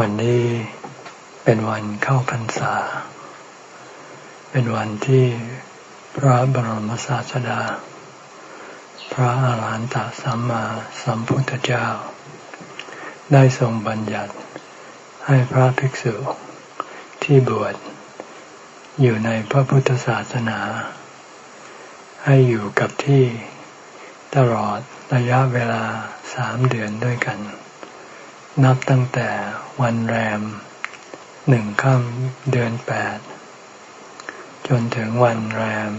วันนี้เป็นวันเข้าพรรษา เป็นวันที่พระบรมศาสดา พระอาหารหันตสัมมาสัมพุทธเจ้า ได้ทรงบัญญัติให้พระภิกษุที่บวชอยู่ในพระพุทธศาสนา ให้อยู่กับที่ตลอดระยะเวลาสามเดือนด้วยกัน นับตั้งแต่วันแรมหนึ่งค่ำเดือนแปด จนถึงวันแรม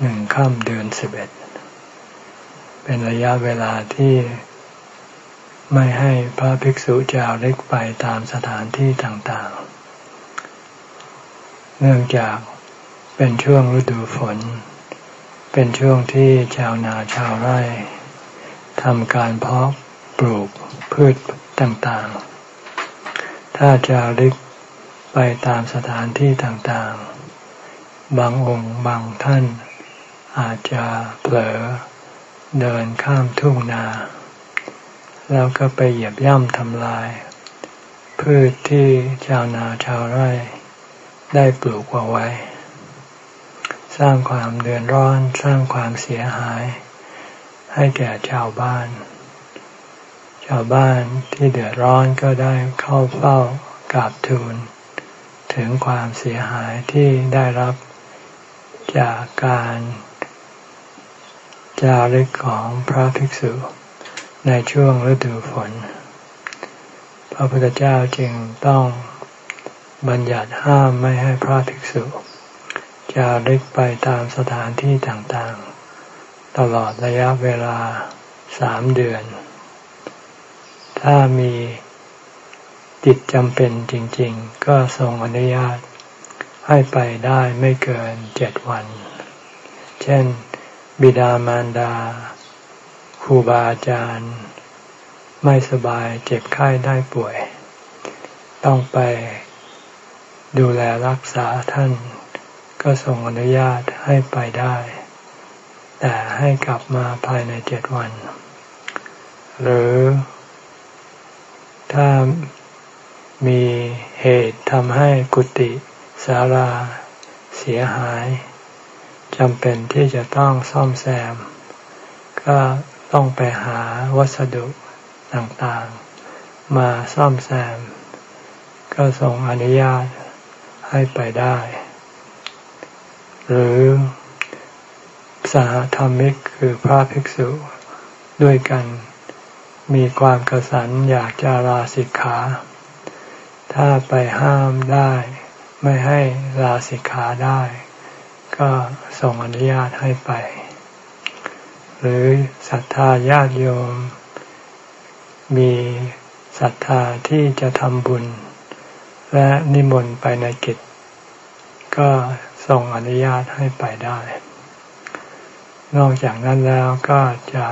หนึ่งค่ำเดือนสิบเอ็ด เป็นระยะเวลาที่ไม่ให้พระภิกษุจาริกไปตามสถานที่ต่างๆ เนื่องจากเป็นช่วงฤดูฝน เป็นช่วงที่ชาวนาชาวไร่ทำการเพาะปลูก พืชต่างๆ ถ้าจาริกไปตามสถานที่ต่างๆ บางองค์บางท่าน อาจจะเผลอเดินข้ามทุ่งนา แล้วก็ไปเหยียบย่ำทำลาย พืชที่ชาวนาชาวไร่ ได้ปลูกเอาไว้ สร้างความเดือดร้อนสร้างความเสียหาย ให้แก่ชาวบ้าน ชาวบ้านที่เดือดร้อนก็ได้เข้าเฝ้ากราบทูล ถึงความเสียหายที่ได้รับจากการจาริกของพระภิกษุในช่วงฤดูฝน พระพุทธเจ้าจึงต้องบัญญัติห้ามไม่ให้พระภิกษุจาริกไปตามสถานที่ต่างๆ ตลอดระยะเวลาสามเดือน ถ้ามีจิตจำเป็นจริง ๆ ก็ทรงอนุญาตให้ไปได้ไม่เกินเจ็ดวัน เช่น บิดามารดาครูบาอาจารย์ ไม่สบายเจ็บไข้ได้ป่วย ต้องไปดูแลรักษาท่าน ก็ส่งอนุญาตให้ไปได้ แต่ให้กลับมาภายในเจ็ดวัน หรือ ถ้ามีเหตุทำให้กุฏิสาราเสียหายจำเป็นที่จะต้องซ่อมแซม ก็ต้องไปหาวัสดุต่างๆ มาซ่อมแซม ก็ทรงอนุญาตให้ไปได้ หรือสหธรรมิกคือพระภิกษุด้วยกัน มีความกระสันอยากจะลาสิกขา ถ้าไปห้ามได้ ไม่ให้ลาสิกขาได้ ก็ส่งอนุญาตให้ไป หรือศรัทธาญาติโยม มีศรัทธาที่จะทำบุญ และนิมนต์ไปในกิจ ก็ส่งอนุญาตให้ไปได้ นอกจากนั้นแล้วก็จะ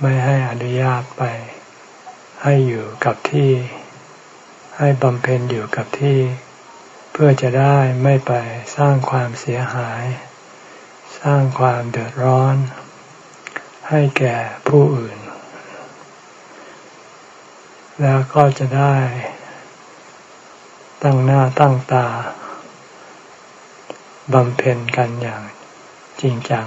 ไม่ให้อนุญาตไป ให้อยู่กับที่ ให้บำเพ็ญอยู่กับที่ เพื่อจะได้ไม่ไปสร้างความเสียหาย สร้างความเดือดร้อน ให้แก่ผู้อื่น แล้วก็จะได้ ตั้งหน้าตั้งตาบำเพ็ญกันอย่างจริงจัง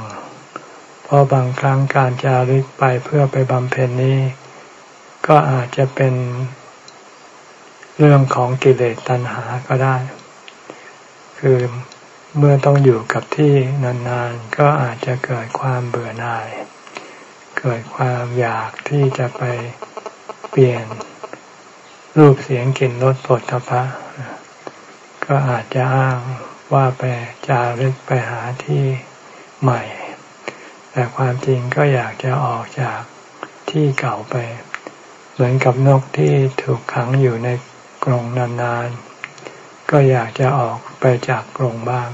เพราะบางครั้งการจาริกไปเพื่อไปบำเพ็ญนี้ ก็อาจจะเป็นเรื่องของกิเลสตัณหาก็ได้ คือเมื่อต้องอยู่กับที่นานๆ ก็อาจจะเกิดความเบื่อหน่าย เกิดความอยากที่จะไปเปลี่ยนรูปเสียงกลิ่นรสผลทพะก็อาจจะอ้างว่าไปจารึกไปหาที่ใหม่ แต่ความจริงก็อยากจะออกจากที่เก่าไป เหมือนกับนกที่ถูกขังอยู่ในกรงนานๆ ก็อยากจะออกไปจากกรงบ้าง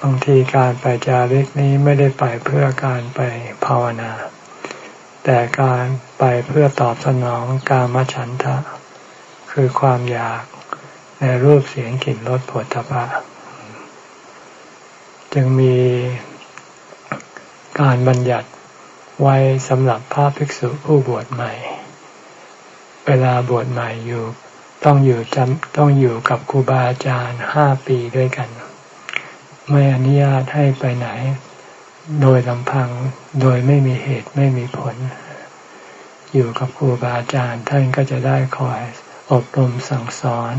บางทีการไปจาริกนี้ไม่ได้ไปเพื่อการไปภาวนา แต่การไปเพื่อตอบสนองกามฉันทะ คือความอยากในรูปเสียงกลิ่นรสผลทพะจึงมี การบัญญัติไว้สำหรับพระภิกษุผู้บวชใหม่ เวลาบวชใหม่อยู่ ต้องอยู่จำต้องอยู่กับครูบาอาจารย์ห้าปีด้วยกัน ไม่อนุญาตให้ไปไหน โดยลำพังโดยไม่มีเหตุไม่มีผล อยู่กับครูบาอาจารย์ท่านก็จะได้คอยอบรมสั่งสอน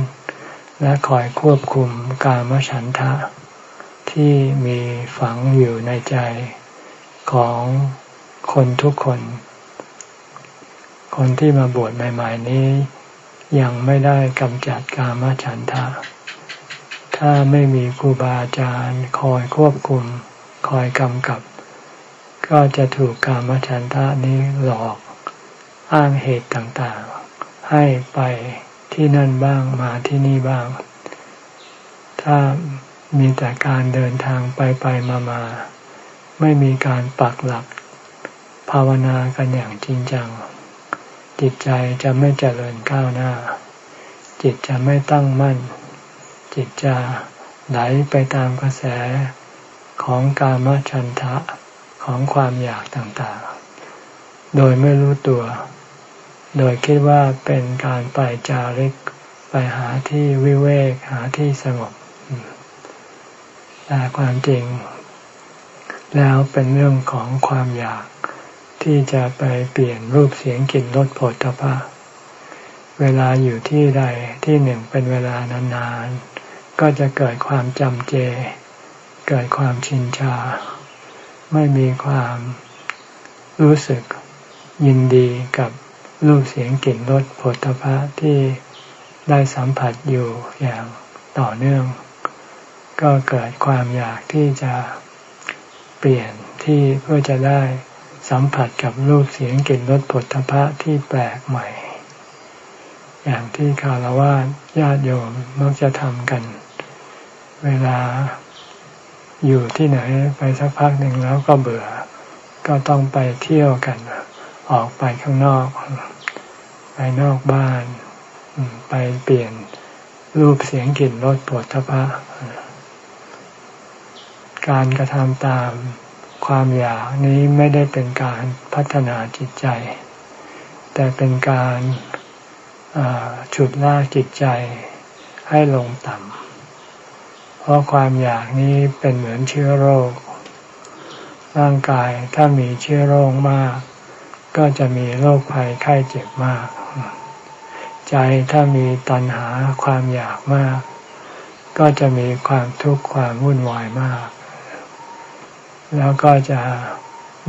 และคอยควบคุมกามฉันทะที่มีฝังอยู่ในใจ ของคนทุกคน คนที่มาบวชใหม่ ๆ นี้ ยังไม่ได้กำจัดกามฉันทะ ถ้าไม่มีครูบาอาจารย์คอยควบคุม คอยกำกับ ก็จะถูกกามฉันทะนี้หลอกอ้างเหตุต่างๆ ให้ไปที่นั่นบ้างมาที่นี่บ้าง ถ้ามีแต่การเดินทางไปไปมามา ไม่มีการปักหลัก ภาวนากันอย่างจริงจัง จิตใจจะไม่เจริญก้าวหน้า จิตจะไม่ตั้งมั่น จิตจะไหลไปตามกระแสของกามฉันทะของความอยากต่างๆ โดยไม่รู้ตัว โดยคิดว่าเป็นการไปจาริกไปหาที่วิเวกหาที่สงบ แต่ความจริง แล้วเป็นเรื่องของความอยากที่จะไปเปลี่ยนรูปเสียงกลิ่นรสผลตภะเวลาอยู่ที่ใดที่หนึ่งเป็นเวลานานๆ ก็จะเกิดความจำเจ เกิดความชินชา ไม่มีความรู้สึกยินดีกับรูปเสียงกลิ่นรสผลตภะที่ได้สัมผัสอยู่อย่างต่อเนื่อง ก็เกิดความอยากที่จะ เปลี่ยนที่เพื่อจะได้สัมผัสกับรูปเสียงกลิ่นรสผลทพะที่แปลกใหม่ อย่างที่คารวะญาติโยมมักจะทำกัน เวลาอยู่ที่ไหนไปสักพักหนึ่งแล้วก็เบื่อ ก็ต้องไปเที่ยวกัน ออกไปข้างนอก ไปนอกบ้าน ไปเปลี่ยนรูปเสียงกลิ่นรสผลทพะ การกระทำตามความอยากนี้ไม่ได้เป็นการพัฒนาจิตใจ แต่เป็นการฉุดลากจิตใจให้ลงต่ำ เพราะความอยากนี้เป็นเหมือนเชื้อโรค ร่างกายถ้ามีเชื้อโรคมาก ก็จะมีโรคภัยไข้เจ็บมาก ใจถ้ามีตัณหาความอยากมาก ก็จะมีความทุกข์ความวุ่นวายมาก แล้วก็จะ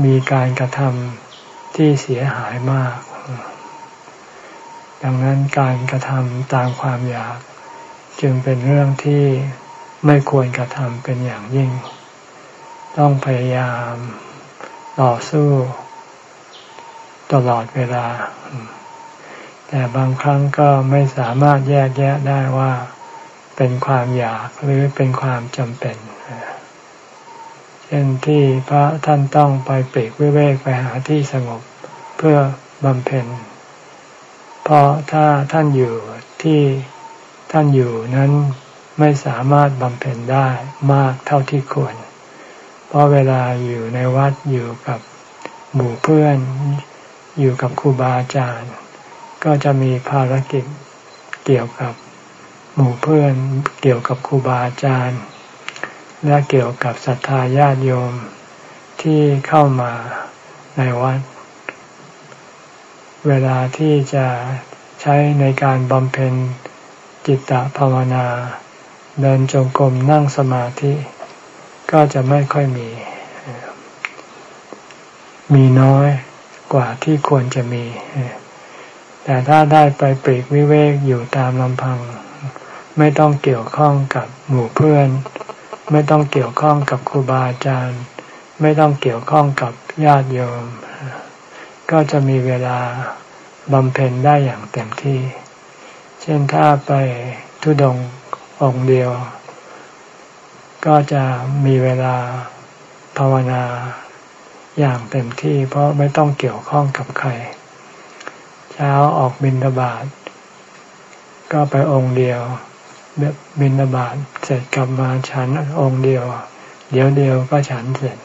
มีการกระทำที่เสียหายมาก ดังนั้นการกระทำตามความอยาก จึงเป็นเรื่องที่ไม่ควรกระทำเป็นอย่างยิ่ง ต้องพยายามต่อสู้ตลอดเวลา แต่บางครั้งก็ไม่สามารถแยกแยะได้ว่า เป็นความอยากหรือเป็นความจำเป็น ช่นที่พระท่านต้องไปเปรกวิเวกไปหาที่สงบเพื่อบำเพ็ญ เพราะถ้าท่านอยู่ที่ท่านอยู่นั้นไม่สามารถบำเพ็ญได้มากเท่าที่ควร เพราะเวลาอยู่ในวัดอยู่กับหมู่เพื่อน อยู่กับครูบาอาจารย์ ก็จะมีภารกิจเกี่ยวกับหมู่เพื่อนเกี่ยวกับครูบาอาจารย์ และเกี่ยวกับศรัทธาญาติโยมที่เข้ามาในวัด เวลาที่จะใช้ในการบำเพ็ญจิตตภาวนา เดินจงกรมนั่งสมาธิ ก็จะไม่ค่อยมี มีน้อยกว่าที่ควรจะมี แต่ถ้าได้ไปปรีกวิเวกอยู่ตามลำพัง ไม่ต้องเกี่ยวข้องกับหมู่เพื่อน ไม่ต้องเกี่ยวข้องกับครูบาอาจารย์ ไม่ต้องเกี่ยวข้องกับญาติโยม ก็จะมีเวลาบำเพ็ญได้อย่างเต็มที่ เช่นถ้าไปทุดงองเดียว ก็จะมีเวลาภาวนาอย่างเต็มที่ เพราะไม่ต้องเกี่ยวข้องกับใคร เช้าออกบินทบาทก็ไปองค์เดียว บินบาตเสร็จกลับมาฉันองค์เดียว เดี๋ยวเดียวก็ฉันเสร็จ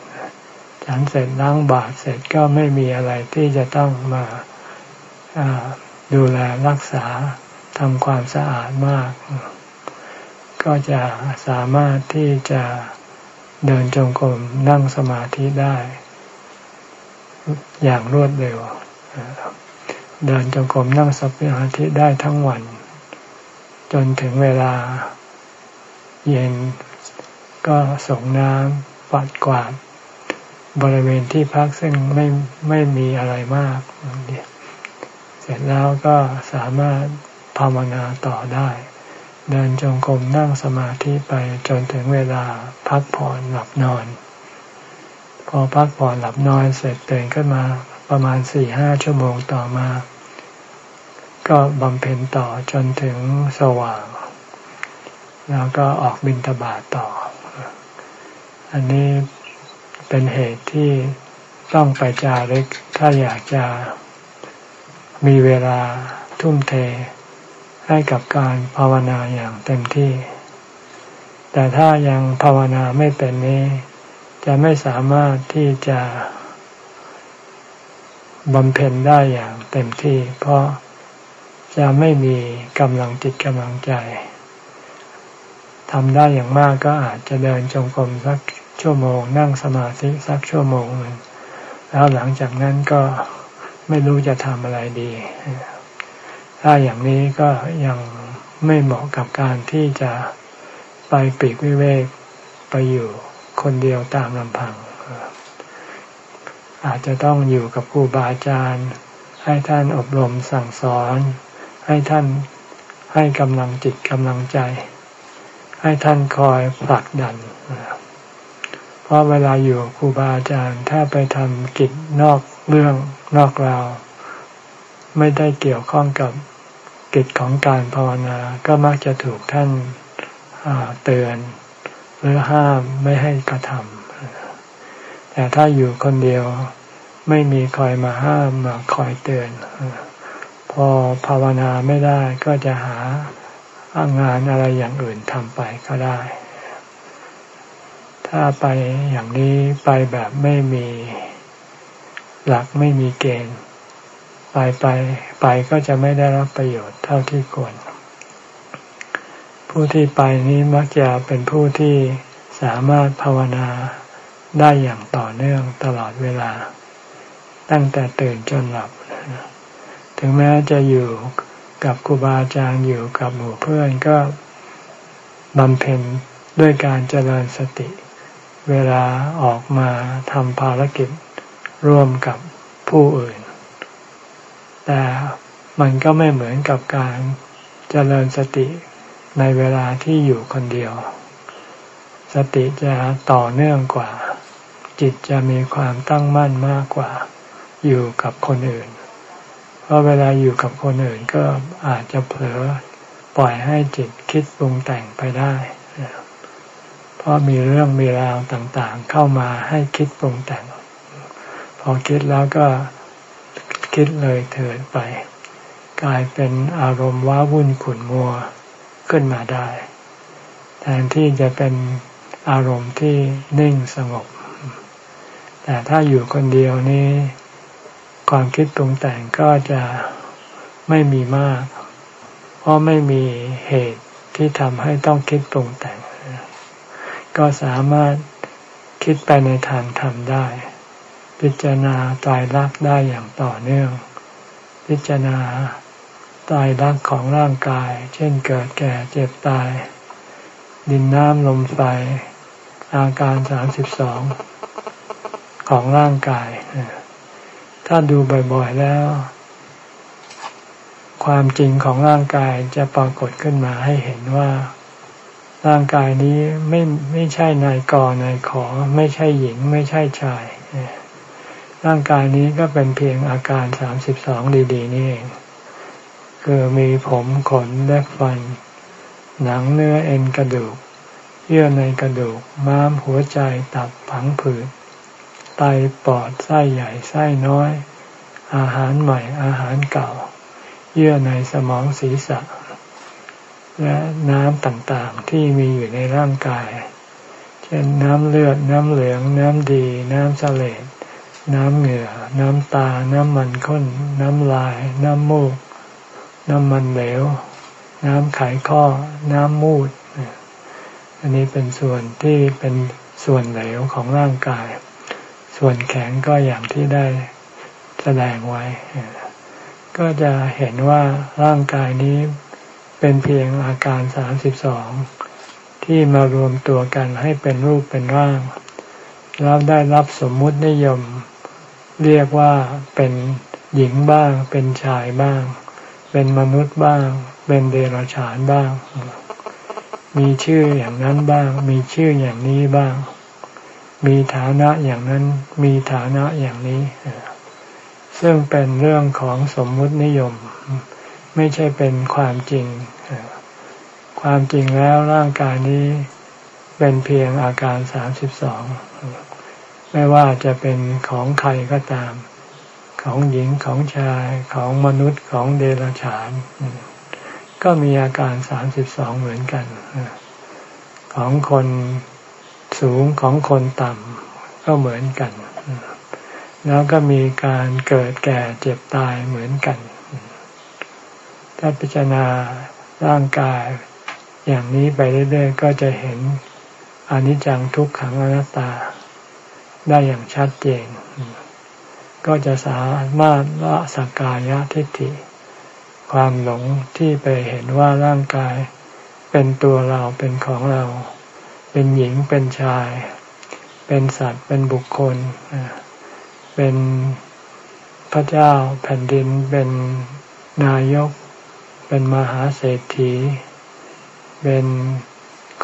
ฉันเสร็จล้างบาตเสร็จก็ไม่มีอะไรที่จะต้องมาดูแลรักษาทำความสะอาดมาก ก็จะสามารถที่จะเดินจงกรมนั่งสมาธิได้ อย่างรวดเร็ว เดินจงกรมนั่งสมาธิได้ทั้งวัน จนถึงเวลา เย็นก็ส่งน้ำปัดกวาด บริเวณที่พักซึ่งไม่ไม่มีอะไรมากเสร็จแล้วก็สามารถภาวนาต่อได้ เดินจงกรมนั่งสมาธิไปจนถึงเวลาพักผ่อนหลับนอน พอพักผ่อนหลับนอนเสร็จตื่นขึ้นมาประมาณสี่ห้าชั่วโมงต่อมา ก็บำเพ็ญต่อจนถึงสว่าง แล้วก็ออกบินตบาทต่อ อันนี้เป็นเหตุที่ต้องไปจาริกถ้าอยากจะมีเวลาทุ่มเทให้กับการภาวนาอย่างเต็มที่ แต่ถ้ายังภาวนาไม่เป็นนี้ จะไม่สามารถที่จะบำเพ็ญได้อย่างเต็มที่ เพราะ จะไม่มีกำลังจิตกำลังใจทำได้อย่างมากก็อาจจะเดินจงกรมสักชั่วโมง นั่งสมาธิสักชั่วโมงหนึ่งแล้วหลังจากนั้นก็ไม่รู้จะทำอะไรดี ถ้าอย่างนี้ก็ยังไม่เหมาะกับการที่จะไปปีกวิเวกไปอยู่คนเดียวตามลำพัง อาจจะต้องอยู่กับครูบาอาจารย์ ให้ท่านอบรมสั่งสอน ให้ท่านให้กำลังจิตกำลังใจ ให้ท่านคอยผลักดัน เพราะเวลาอยู่ครูบาอาจารย์ถ้าไปทำกิจนอกเรื่องนอกราว ไม่ได้เกี่ยวข้องกับกิจของการภาวนา ก็มักจะถูกท่านเตือน หรือห้ามไม่ให้กระทำแต่ถ้าอยู่คนเดียวไม่มีคอยมาห้ามมาคอยเตือน พอภาวนาไม่ได้ก็จะหางานอะไรอย่างอื่นทำไปก็ได้ ถ้าไปอย่างนี้ไปแบบไม่มีหลักไม่มีเกณฑ์ ไปไปไปก็จะไม่ได้รับประโยชน์เท่าที่ควร ผู้ที่ไปนี้มักจะเป็นผู้ที่สามารถภาวนาได้อย่างต่อเนื่องตลอดเวลา ตั้งแต่ตื่นจนหลับ ถึงแม้จะอยู่กับครูบาอาจารย์อยู่กับหมู่เพื่อนก็บำเพ็ญด้วยการเจริญสติ เวลาออกมาทำภารกิจร่วมกับผู้อื่น แต่มันก็ไม่เหมือนกับการเจริญสติในเวลาที่อยู่คนเดียว สติจะต่อเนื่องกว่า จิตจะมีความตั้งมั่นมากกว่า อยู่กับคนอื่น เพราะเวลาอยู่กับคนอื่นก็อาจจะเผลอปล่อยให้จิตคิดปรุงแต่งไปได้ เพราะมีเรื่องมีราวต่างๆ เข้ามาให้คิดปรุงแต่ง พอคิดแล้วก็คิดเลยเถิดไป กลายเป็นอารมณ์ว้าวุ่นขุ่นมัวขึ้นมาได้ แทนที่จะเป็นอารมณ์ที่นิ่งสงบ แต่ถ้าอยู่คนเดียวนี้ ความคิดปรุงแต่งก็จะไม่มีมาก เพราะไม่มีเหตุที่ทำให้ต้องคิดปรุงแต่ง ก็สามารถคิดไปในทางธรรมได้ พิจารณาตายรักได้อย่างต่อเนื่อง พิจารณาตายรักของร่างกาย เช่นเกิดแก่เจ็บตาย ดินน้ำลมไฟ อาการสามสิบสองของร่างกาย ถ้าดูบ่อยๆแล้ว ความจริงของร่างกายจะปรากฏขึ้นมาให้เห็นว่าร่างกายนี้ไม่ไม่ใช่นายกนายขอ ไม่ใช่หญิง ไม่ใช่ชาย ร่างกายนี้ก็เป็นเพียงอาการสามสิบสองดีๆนี่เอง คือมีผมขนเล็บฟัน หนังเนื้อเอ็นกระดูก เยื่อในกระดูก ม้ามหัวใจตับผังผืด ไตปอดไส้ใหญ่ไส้น้อย อาหารใหม่อาหารเก่า เยื่อในสมองศีรษะ และน้ำต่างๆที่มีอยู่ในร่างกาย เช่นน้ำเลือดน้ำเหลือง น้ำดี น้ำเสลดน้ำเหงื่อ น้ำตา น้ำมันข้น น้ำลาย น้ำมูก น้ำมันเหลว น้ำไขข้อ น้ำมูด อันนี้เป็นส่วนที่เป็นส่วนเหลวของร่างกาย ส่วนแข็งก็อย่างที่ได้แสดงไว้ ก็จะเห็นว่าร่างกายนี้เป็นเพียงอาการสามสิบสองที่มารวมตัวกันให้เป็นรูปเป็นร่าง แล้วได้รับสมมุตินิยม เรียกว่าเป็นหญิงบ้าง เป็นชายบ้าง เป็นมนุษย์บ้าง เป็นเดรัจฉานบ้าง มีชื่ออย่างนั้นบ้าง มีชื่ออย่างนี้บ้าง มีฐานะอย่างนั้นมีฐานะอย่างนี้ ซึ่งเป็นเรื่องของสมมุตินิยม ไม่ใช่เป็นความจริง ความจริงแล้วร่างกายนี้เป็นเพียงอาการสามสิบสองไม่ว่าจะเป็นของใครก็ตาม ของหญิงของชายของมนุษย์ของเดรัจฉาน ก็มีอาการสามสิบสองเหมือนกัน ของคน สูงของคนต่ำก็เหมือนกัน แล้วก็มีการเกิดแก่เจ็บตายเหมือนกัน ถ้าพิจารณาร่างกายอย่างนี้ไปเรื่อยๆก็จะเห็นอนิจจังทุกขังอนัตตา ได้อย่างชัดเจน ก็จะสามารถละสักกายทิฏฐิ ความหลงที่ไปเห็นว่าร่างกายเป็นตัวเราเป็นของเรา เป็นหญิงเป็นชาย เป็นสัตว์เป็นบุคคล เป็นพระเจ้าแผ่นดินเป็นนายก เป็นมหาเศรษฐี เป็น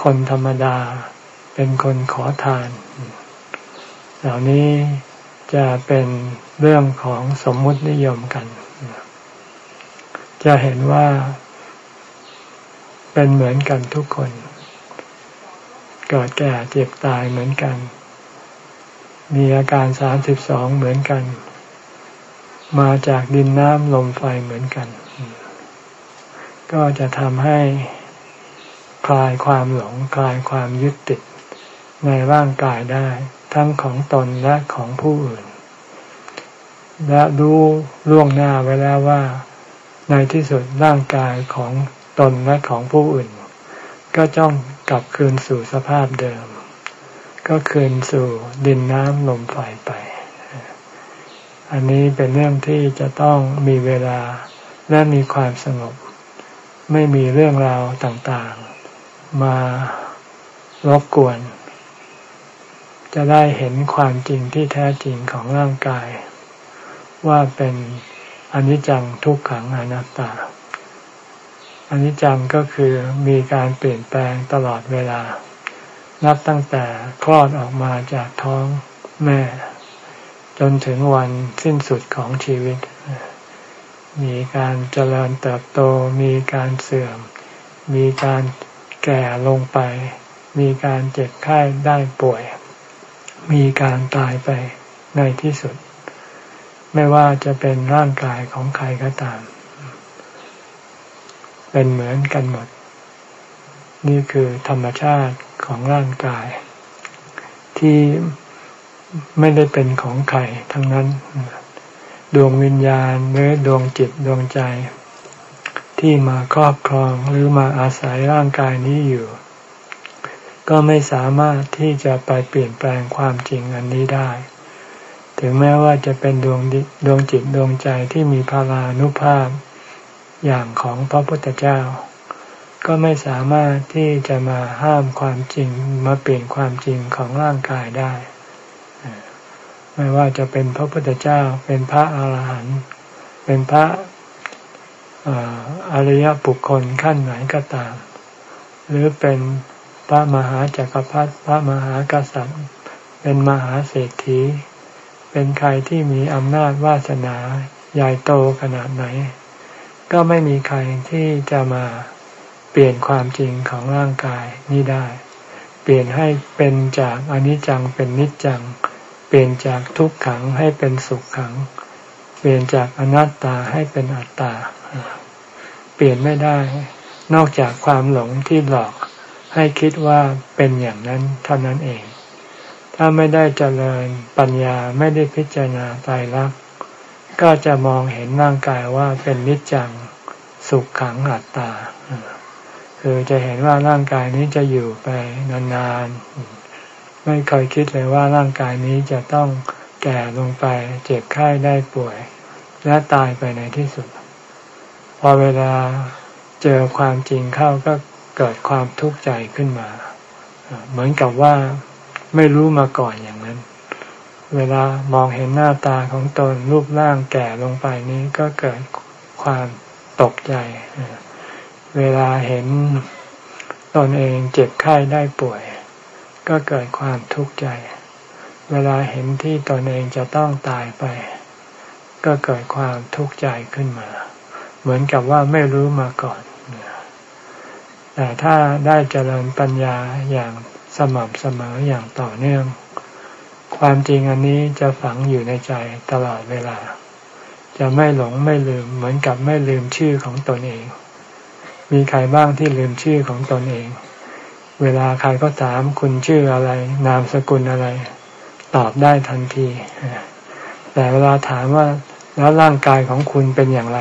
คนธรรมดา เป็นคนขอทาน เหล่านี้จะเป็นเรื่องของสมมุตินิยมกัน จะเห็นว่าเป็นเหมือนกันทุกคน เกิดแก่เจ็บตายเหมือนกัน มีอาการสามสิบสองเหมือนกัน มาจากดินน้ำลมไฟเหมือนกัน ก็จะทำให้คลายความหลงคลายความยึดติดในร่างกายได้ ทั้งของตนและของผู้อื่น และรู้ล่วงหน้าไว้แล้วว่า ในที่สุดร่างกายของตนและของผู้อื่น ก็จ้อง กลับคืนสู่สภาพเดิม ก็คืนสู่ดินน้ำลมไฟไป อันนี้เป็นเรื่องที่จะต้องมีเวลาและมีความสงบ ไม่มีเรื่องราวต่างๆ มารบกวน จะได้เห็นความจริงที่แท้จริงของร่างกาย ว่าเป็นอนิจจังทุกขังอนัตตา อนิจจังก็คือมีการเปลี่ยนแปลงตลอดเวลา นับตั้งแต่คลอดออกมาจากท้องแม่ จนถึงวันสิ้นสุดของชีวิต มีการเจริญเติบโต มีการเสื่อม มีการแก่ลงไป มีการเจ็บไข้ได้ป่วย มีการตายไปในที่สุด ไม่ว่าจะเป็นร่างกายของใครก็ตาม เป็นเหมือนกันหมด นี่คือธรรมชาติของร่างกาย ที่ไม่ได้เป็นของใครทั้งนั้น ดวงวิญญาณหรือดวงจิตดวงใจ ที่มาครอบครองหรือมาอาศัยร่างกายนี้อยู่ ก็ไม่สามารถที่จะไปเปลี่ยนแปลงความจริงอันนี้ได้ ถึงแม้ว่าจะเป็นดวงดวงจิตดวงใจที่มีพารานุภาพ อย่างของพระพุทธเจ้า ก็ไม่สามารถที่จะมาห้ามความจริงมาเปลี่ยนความจริงของร่างกายได้ ไม่ว่าจะเป็นพระพุทธเจ้า เป็นพระอาหารหันต์เป็นพระอริยบุคคลขั้นไหนก็ตาม หรือเป็นพระมหาจากักรพรรดิพระมหากษัตริย์ เป็นมหาเศรษฐี เป็นใครที่มีอำนาจวาสนาใหญ่โตขนาดไหน ก็ไม่มีใครที่จะมาเปลี่ยนความจริงของร่างกายนี้ได้ เปลี่ยนให้เป็นจากอนิจจังเป็นนิจจัง เปลี่ยนจากทุกขังให้เป็นสุขขัง เปลี่ยนจากอนัตตาให้เป็นอัตตา เปลี่ยนไม่ได้ นอกจากความหลงที่หลอกให้คิดว่าเป็นอย่างนั้นเท่านั้นเอง ถ้าไม่ได้เจริญปัญญาไม่ได้พิจารณาตายรัก ก็จะมองเห็นร่างกายว่าเป็นนิจจัง สุขขังอัตตา คือจะเห็นว่าร่างกายนี้จะอยู่ไปนานๆ ไม่เคยคิดเลยว่าร่างกายนี้จะต้องแก่ลงไป เจ็บไข้ได้ป่วย และตายไปในที่สุด พอเวลาเจอความจริงเข้าก็เกิดความทุกข์ใจขึ้นมา เหมือนกับว่าไม่รู้มาก่อนอย่างนั้น เวลามองเห็นหน้าตาของตนรูปร่างแก่ลงไปนี้ก็เกิดความ ตกใจ เวลาเห็นตนเองเจ็บไข้ได้ป่วย ก็เกิดความทุกข์ใจ เวลาเห็นที่ตนเองจะต้องตายไป ก็เกิดความทุกข์ใจขึ้นมา เหมือนกับว่าไม่รู้มาก่อน แต่ถ้าได้เจริญปัญญาอย่างสม่ำเสมออย่างต่อเนื่อง ความจริงอันนี้จะฝังอยู่ในใจตลอดเวลา จะไม่หลงไม่ลืมเหมือนกับไม่ลืมชื่อของตนเอง มีใครบ้างที่ลืมชื่อของตนเอง เวลาใครก็ถามคุณชื่ออะไร นามสกุลอะไร ตอบได้ทันที แต่เวลาถามว่าแล้วร่างกายของคุณเป็นอย่างไร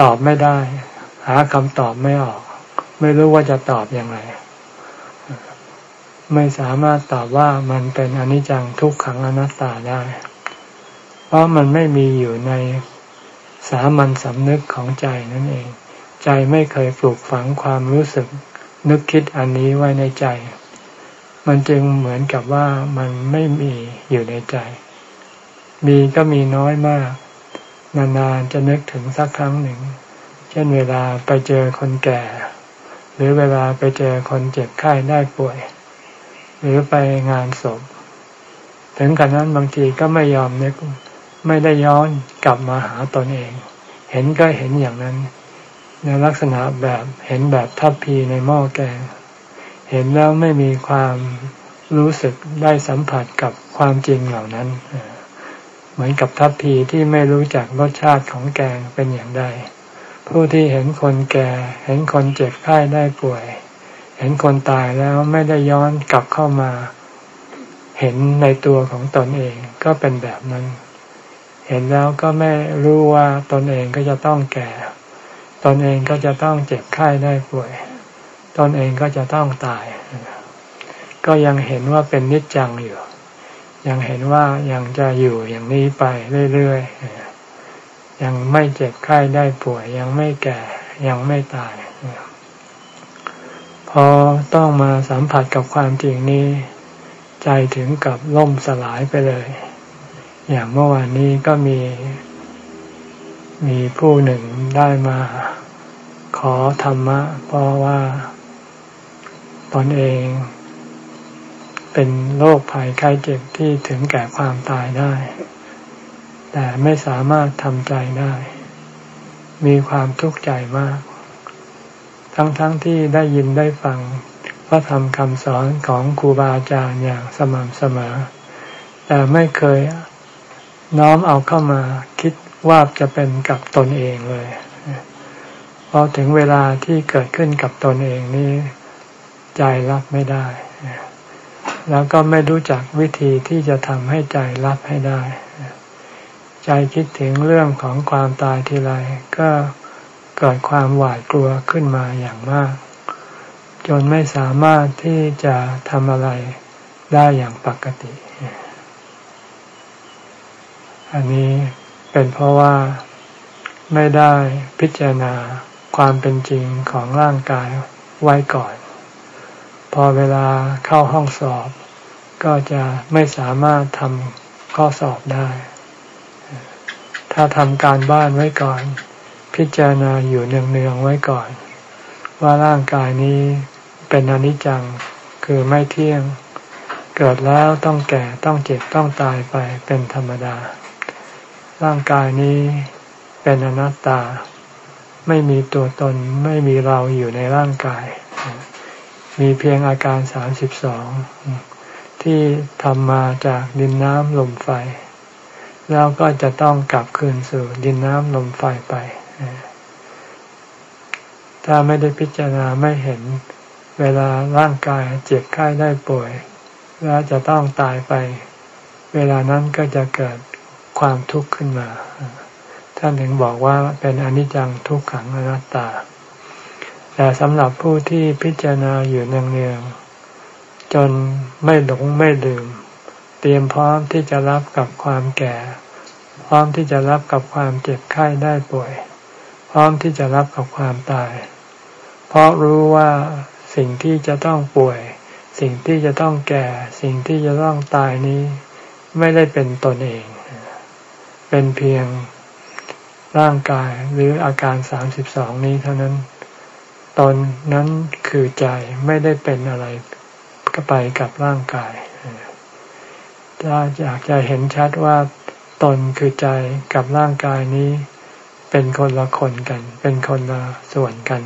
ตอบไม่ได้ หาคำตอบไม่ออก ไม่รู้ว่าจะตอบอย่างไร ไม่สามารถตอบว่ามันเป็นอนิจจังทุกขังอนัตตาได้ เพราะมันไม่มีอยู่ในสามัญสำนึกของใจนั่นเอง ใจไม่เคยปลูกฝังความรู้สึกนึกคิดอันนี้ไว้ในใจ มันจึงเหมือนกับว่ามันไม่มีอยู่ในใจ มีก็มีน้อยมาก นานๆจะนึกถึงสักครั้งหนึ่ง เช่นเวลาไปเจอคนแก่ หรือเวลาไปเจอคนเจ็บไข้ได้ป่วย หรือไปงานศพ ถึงกันนั้นบางทีก็ไม่ยอมนึก ไม่ได้ย้อนกลับมาหาตนเอง เห็นก็เห็นอย่างนั้น ในลักษณะแบบเห็นแบบทัพพีในหม้อแกง เห็นแล้วไม่มีความรู้สึกได้สัมผัสกับความจริงเหล่านั้น เหมือนกับทัพพีที่ไม่รู้จักรสชาติของแกงเป็นอย่างใดผู้ที่เห็นคนแก่ เห็นคนเจ็บไข้ได้ป่วย เห็นคนตายแล้วไม่ได้ย้อนกลับเข้ามา เห็นในตัวของตนเองก็เป็นแบบนั้น เห็นแล้วก็ไม่รู้ว่าตนเองก็จะต้องแก่ ตนเองก็จะต้องเจ็บไข้ได้ป่วย ตนเองก็จะต้องตาย ก็ยังเห็นว่าเป็นนิจจังอยู่ ยังเห็นว่ายังจะอยู่อย่างนี้ไปเรื่อยๆ ยังไม่เจ็บไข้ได้ป่วย ยังไม่แก่ ยังไม่ตาย พอต้องมาสัมผัสกับความจริงนี้ ใจถึงกับล่มสลายไปเลย อย่างเมื่อวานนี้ก็มี มีผู้หนึ่งได้มาขอธรรมะ เพราะว่าตนเอง เป็นโรคภัยไข้เจ็บที่ถึงแก่ความตายได้ แต่ไม่สามารถทำใจได้ มีความทุกข์ใจมาก ทั้งๆทที่ได้ยินได้ฟังพระธรรมคำสอนของครูบาอาจารย์อย่างสม่ำเสมอ แต่ไม่เคย น้อมเอาเข้ามาคิดว่าจะเป็นกับตนเองเลยพอถึงเวลาที่เกิดขึ้นกับตนเองนี่ใจรับไม่ได้ แล้วก็ไม่รู้จักวิธีที่จะทำให้ใจรับให้ได้ ใจคิดถึงเรื่องของความตายทีไรก็เกิดความหวาดกลัวขึ้นมาอย่างมาก จนไม่สามารถที่จะทำอะไรได้อย่างปกติ อันนี้เป็นเพราะว่าไม่ได้พิจารณาความเป็นจริงของร่างกายไว้ก่อน พอเวลาเข้าห้องสอบ ก็จะไม่สามารถทำข้อสอบได้ ถ้าทำการบ้านไว้ก่อน พิจารณาอยู่เนืองๆไว้ก่อน ว่าร่างกายนี้เป็นอนิจจังคือไม่เที่ยง เกิดแล้วต้องแก่ต้องเจ็บต้องตายไปเป็นธรรมดา ร่างกายนี้เป็นอนัตตา ไม่มีตัวตนไม่มีเราอยู่ในร่างกาย มีเพียงอาการสามสิบสองที่ทำมาจากดินน้ำลมไฟ แล้วก็จะต้องกลับคืนสู่ดินน้ำลมไฟไป ถ้าไม่ได้พิจารณาไม่เห็นเวลาร่างกายเจ็บไข้ได้ป่วย แล้วจะต้องตายไป เวลานั้นก็จะเกิด ความทุกข์ขึ้นมา ท่านถึงบอกว่าเป็นอนิจจังทุกขังอนัตตา แต่สำหรับผู้ที่พิจารณาอยู่เนืองๆจนไม่หลงไม่ลืม เตรียมพร้อมที่จะรับกับความแก่ พร้อมที่จะรับกับความเจ็บไข้ได้ป่วย พร้อมที่จะรับกับความตาย เพราะรู้ว่าสิ่งที่จะต้องป่วย สิ่งที่จะต้องแก่ สิ่งที่จะต้องตายนี้ ไม่ได้เป็นตนเอง เป็นเพียงร่างกายหรืออาการสามสิบสองนี้เท่านั้น ตนนั้นคือใจไม่ได้เป็นอะไรก็ไปกับร่างกาย ถ้าอยากจะเห็นชัดว่า ตนคือใจกับร่างกายนี้ เป็นคนละคนกัน เป็นคนละส่วนกัน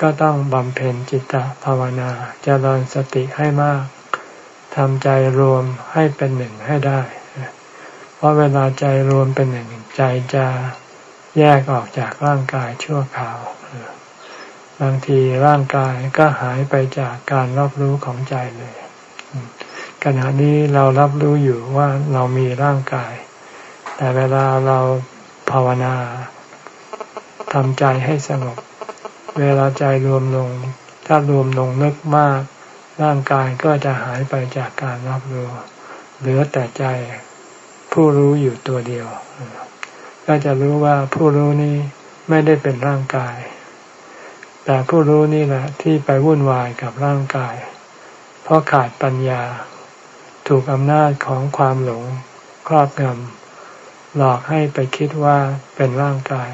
ก็ต้องบำเพ็ญจิตตภาวนาจเจริญสติให้มากทำใจรวมให้เป็นหนึ่งให้ได้ ราะเวลาใจรวมเป็นหนึ่งใจจะแยกออกจากร่างกายชั่วคราวบางทีร่างกายก็หายไปจากการรับรู้ของใจเลย ขณะนี้เรารับรู้อยู่ว่าเรามีร่างกาย แต่เวลาเราภาวนาทำใจให้สงบ เวลาใจรวมลง ถ้ารวมลงลึกมาก ร่างกายก็จะหายไปจากการรับรู้ เหลือแต่ใจ ผู้รู้อยู่ตัวเดียว ก็จะรู้ว่าผู้รู้นี้ไม่ได้เป็นร่างกาย แต่ผู้รู้นี่แหละที่ไปวุ่นวายกับร่างกาย เพราะขาดปัญญา ถูกอำนาจของความหลงครอบงำหลอกให้ไปคิดว่าเป็นร่างกาย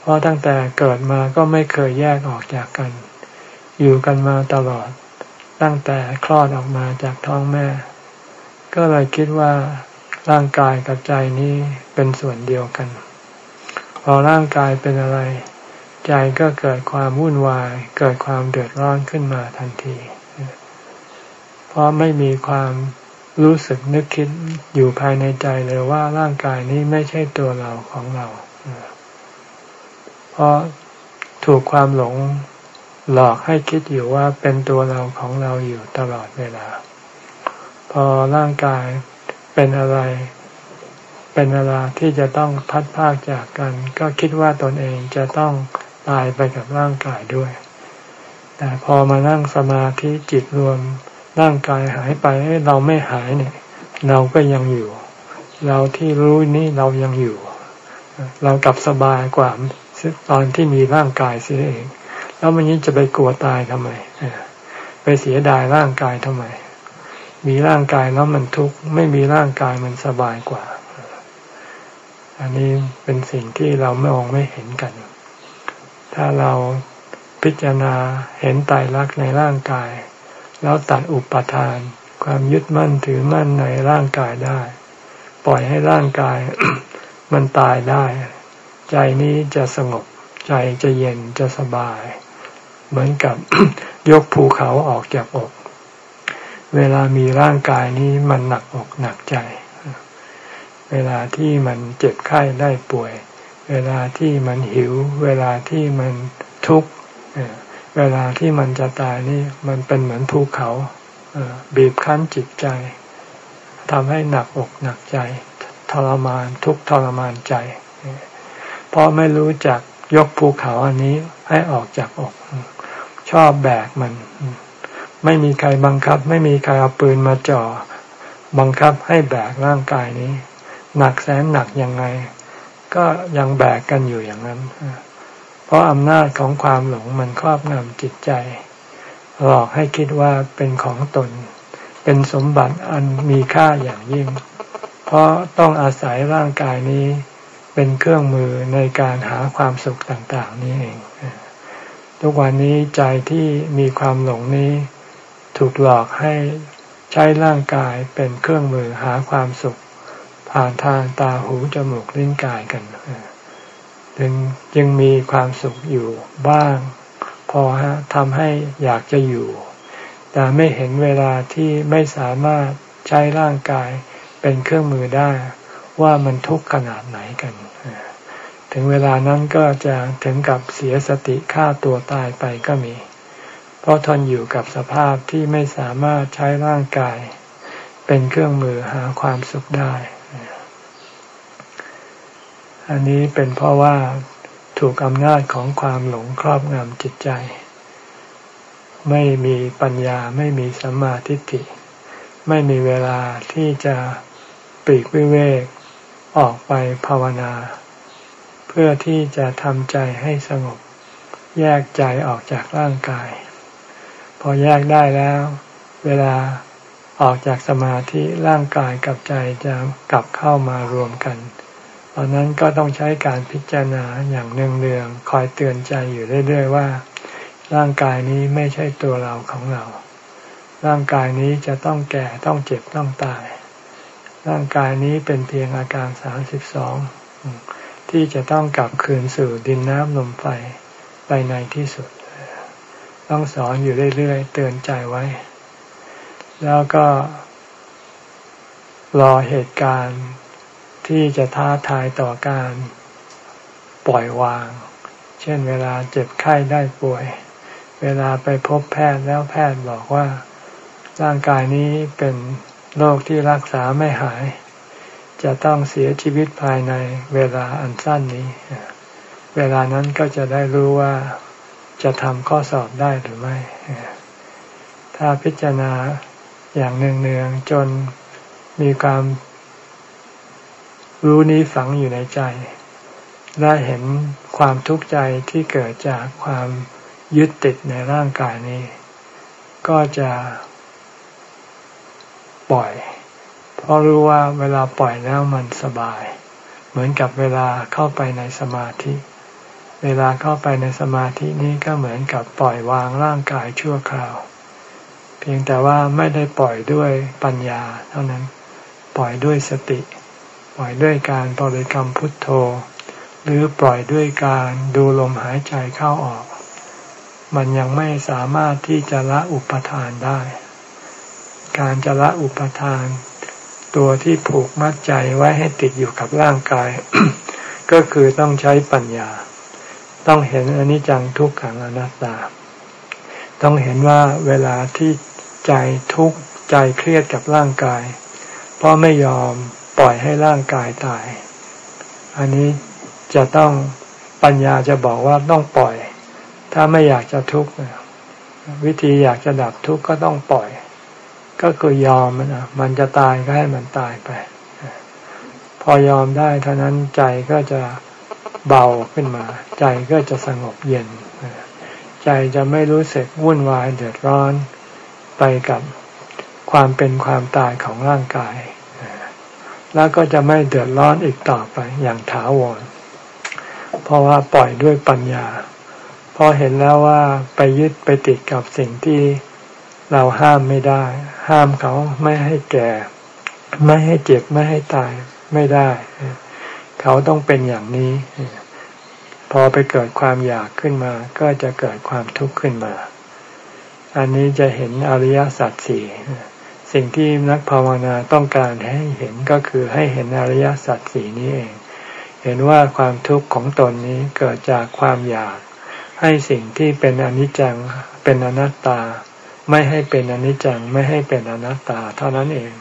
เพราะตั้งแต่เกิดมาก็ไม่เคยแยกออกจากกัน อยู่กันมาตลอด ตั้งแต่คลอดออกมาจากท้องแม่ ก็เลยคิดว่า ร่างกายกับใจนี้เป็นส่วนเดียวกัน พอร่างกายเป็นอะไร ใจก็เกิดความวุ่นวาย เกิดความเดือดร้อนขึ้นมาทันที เพราะไม่มีความรู้สึกนึกคิดอยู่ภายในใจเลยว่าร่างกายนี้ไม่ใช่ตัวเราของเรา เพราะถูกความหลงหลอกให้คิดอยู่ว่าเป็นตัวเราของเราอยู่ตลอดเวลา พอร่างกาย เป็นอะไร เป็นเวลาที่จะต้องพัดพากจากกัน ก็คิดว่าตนเองจะต้องตายไปกับร่างกายด้วย แต่พอมานั่งสมาธิจิตรวมร่างกายหายไปเราไม่หายเนี่ย เราก็ยังอยู่ เราที่รู้นี่เรายังอยู่ เรากลับสบายกว่าตอนที่มีร่างกายเสียเอง แล้วมันนี้จะไปกลัวตายทำไมไปเสียดายร่างกายทำไม มีร่างกายแล้วมันทุกข์ไม่มีร่างกายมันสบายกว่า อันนี้เป็นสิ่งที่เราไม่มองไม่เห็นกัน ถ้าเราพิจารณาเห็นตายรักในร่างกาย แล้วตัดอุปทาน ความยึดมั่นถือมั่นในร่างกายได้ ปล่อยให้ร่างกายมันตายได้ ใจนี้จะสงบใจจะเย็นจะสบาย เหมือนกับยกภูเขาออกจากอก เวลามีร่างกายนี้มันหนักอกหนักใจ เวลาที่มันเจ็บไข้ได้ป่วย เวลาที่มันหิว เวลาที่มันทุกข์เวลาที่มันจะตายนี่มันเป็นเหมือนภูเขาบีบคั้นจิตใจทำให้หนักอกหนักใจ ทรมานทุกทรมานใจ เพราะไม่รู้จักยกภูเขาอันนี้ให้ออกจากอก ชอบแบกมัน ไม่มีใครบังคับ ไม่มีใครเอาปืนมาจ่อ บังคับให้แบกร่างกายนี้ หนักแสนหนักยังไง ก็ยังแบกกันอยู่อย่างนั้น เพราะอำนาจของความหลงมันครอบงำจิตใจ หลอกให้คิดว่าเป็นของตน เป็นสมบัติอันมีค่าอย่างยิ่ง เพราะต้องอาศัยร่างกายนี้เป็นเครื่องมือในการหาความสุขต่าง ๆ นี้เอง ทุกวันนี้ใจที่มีความหลงนี้ ถูกหลอกให้ใช้ร่างกายเป็นเครื่องมือหาความสุข ผ่านทางตาหูจมูกลิ้นกายกันจึงยังมีความสุขอยู่บ้าง พอฮะทำให้อยากจะอยู่ แต่ไม่เห็นเวลาที่ไม่สามารถใช้ร่างกายเป็นเครื่องมือได้ ว่ามันทุกข์ขนาดไหนกันถึงเวลานั้นก็จะถึงกับเสียสติฆ่าตัวตายไปก็มี เพราะทนอยู่กับสภาพที่ไม่สามารถใช้ร่างกาย เป็นเครื่องมือหาความสุขได้ อันนี้เป็นเพราะว่าถูกอำนาจของความหลงครอบงำจิตใจ ไม่มีปัญญาไม่มีสัมมาทิฏฐิ ไม่มีเวลาที่จะปีกวิเวกออกไปภาวนา เพื่อที่จะทำใจให้สงบ แยกใจออกจากร่างกาย พอแยกได้แล้ว เวลาออกจากสมาธิร่างกายกับใจจะกลับเข้ามารวมกันตอนนั้นก็ต้องใช้การพิจารณาอย่างเนืองๆคอยเตือนใจอยู่เรื่อยๆว่า ร่างกายนี้ไม่ใช่ตัวเราของเรา ร่างกายนี้จะต้องแก่ต้องเจ็บต้องตาย ร่างกายนี้เป็นเพียงอาการสามสิบสองที่จะต้องกลับคืนสู่ดินน้ำลมไฟไปในที่สุด ต้องสอนอยู่เรื่อยๆเตือนใจไว้ แล้วก็รอเหตุการณ์ที่จะท้าทายต่อการปล่อยวาง เช่นเวลาเจ็บไข้ได้ป่วย เวลาไปพบแพทย์แล้วแพทย์บอกว่า ร่างกายนี้เป็นโรคที่รักษาไม่หาย จะต้องเสียชีวิตภายในเวลาอันสั้นนี้ เวลานั้นก็จะได้รู้ว่า จะทำข้อสอบได้หรือไม่ ถ้าพิจารณาอย่างเนืองๆจนมีความรู้นี้ฝังอยู่ในใจ ได้เห็นความทุกข์ใจที่เกิดจากความยึดติดในร่างกายนี้ ก็จะปล่อย เพราะรู้ว่าเวลาปล่อยแล้วมันสบาย เหมือนกับเวลาเข้าไปในสมาธิ เวลาเข้าไปในสมาธินี้ก็เหมือนกับปล่อยวางร่างกายชั่วคราว เพียงแต่ว่าไม่ได้ปล่อยด้วยปัญญา เท่านั้นปล่อยด้วยสติ ปล่อยด้วยการบริกรรมพุทโธ หรือปล่อยด้วยการดูลมหายใจเข้าออก มันยังไม่สามารถที่จะละอุปทานได้ การจะละอุปทาน ตัวที่ผูกมัดใจไว้ให้ติดอยู่กับร่างกาย ก็คือต้องใช้ปัญญา ต้องเห็นอนิจจังทุกขังอนัตตา ต้องเห็นว่าเวลาที่ใจทุกข์ใจเครียดกับร่างกาย เพราะไม่ยอมปล่อยให้ร่างกายตาย อันนี้จะต้องปัญญาจะบอกว่าต้องปล่อย ถ้าไม่อยากจะทุกข์วิธีอยากจะดับทุกข์ก็ต้องปล่อย ก็คือยอมมันนะมันจะตายก็ให้มันตายไป พอยอมได้เท่านั้นใจก็จะ เบาขึ้นมา ใจก็จะสงบเย็น ใจจะไม่รู้สึกวุ่นวายเดือดร้อนไปกับความเป็นความตายของร่างกาย แล้วก็จะไม่เดือดร้อนอีกต่อไปอย่างถาวร เพราะว่าปล่อยด้วยปัญญาพอเห็นแล้วว่าไปยึดไปติดกับสิ่งที่เราห้ามไม่ได้ ห้ามเขาไม่ให้แก่ ไม่ให้เจ็บไม่ให้ตายไม่ได้ เขาต้องเป็นอย่างนี้ พอไปเกิดความอยากขึ้นมา ก็จะเกิดความทุกข์ขึ้นมา อันนี้จะเห็นอริยสัจสี่สิ่งที่นักภาวนาต้องการให้เห็นก็คือให้เห็นอริยสัจสี่นี้เอง เห็นว่าความทุกข์ของตนนี้เกิดจากความอยาก ให้สิ่งที่เป็นอนิจจังเป็นอนัตตา ไม่ให้เป็นอนิจจังไม่ให้เป็นอนัตตา เท่านั้นเอง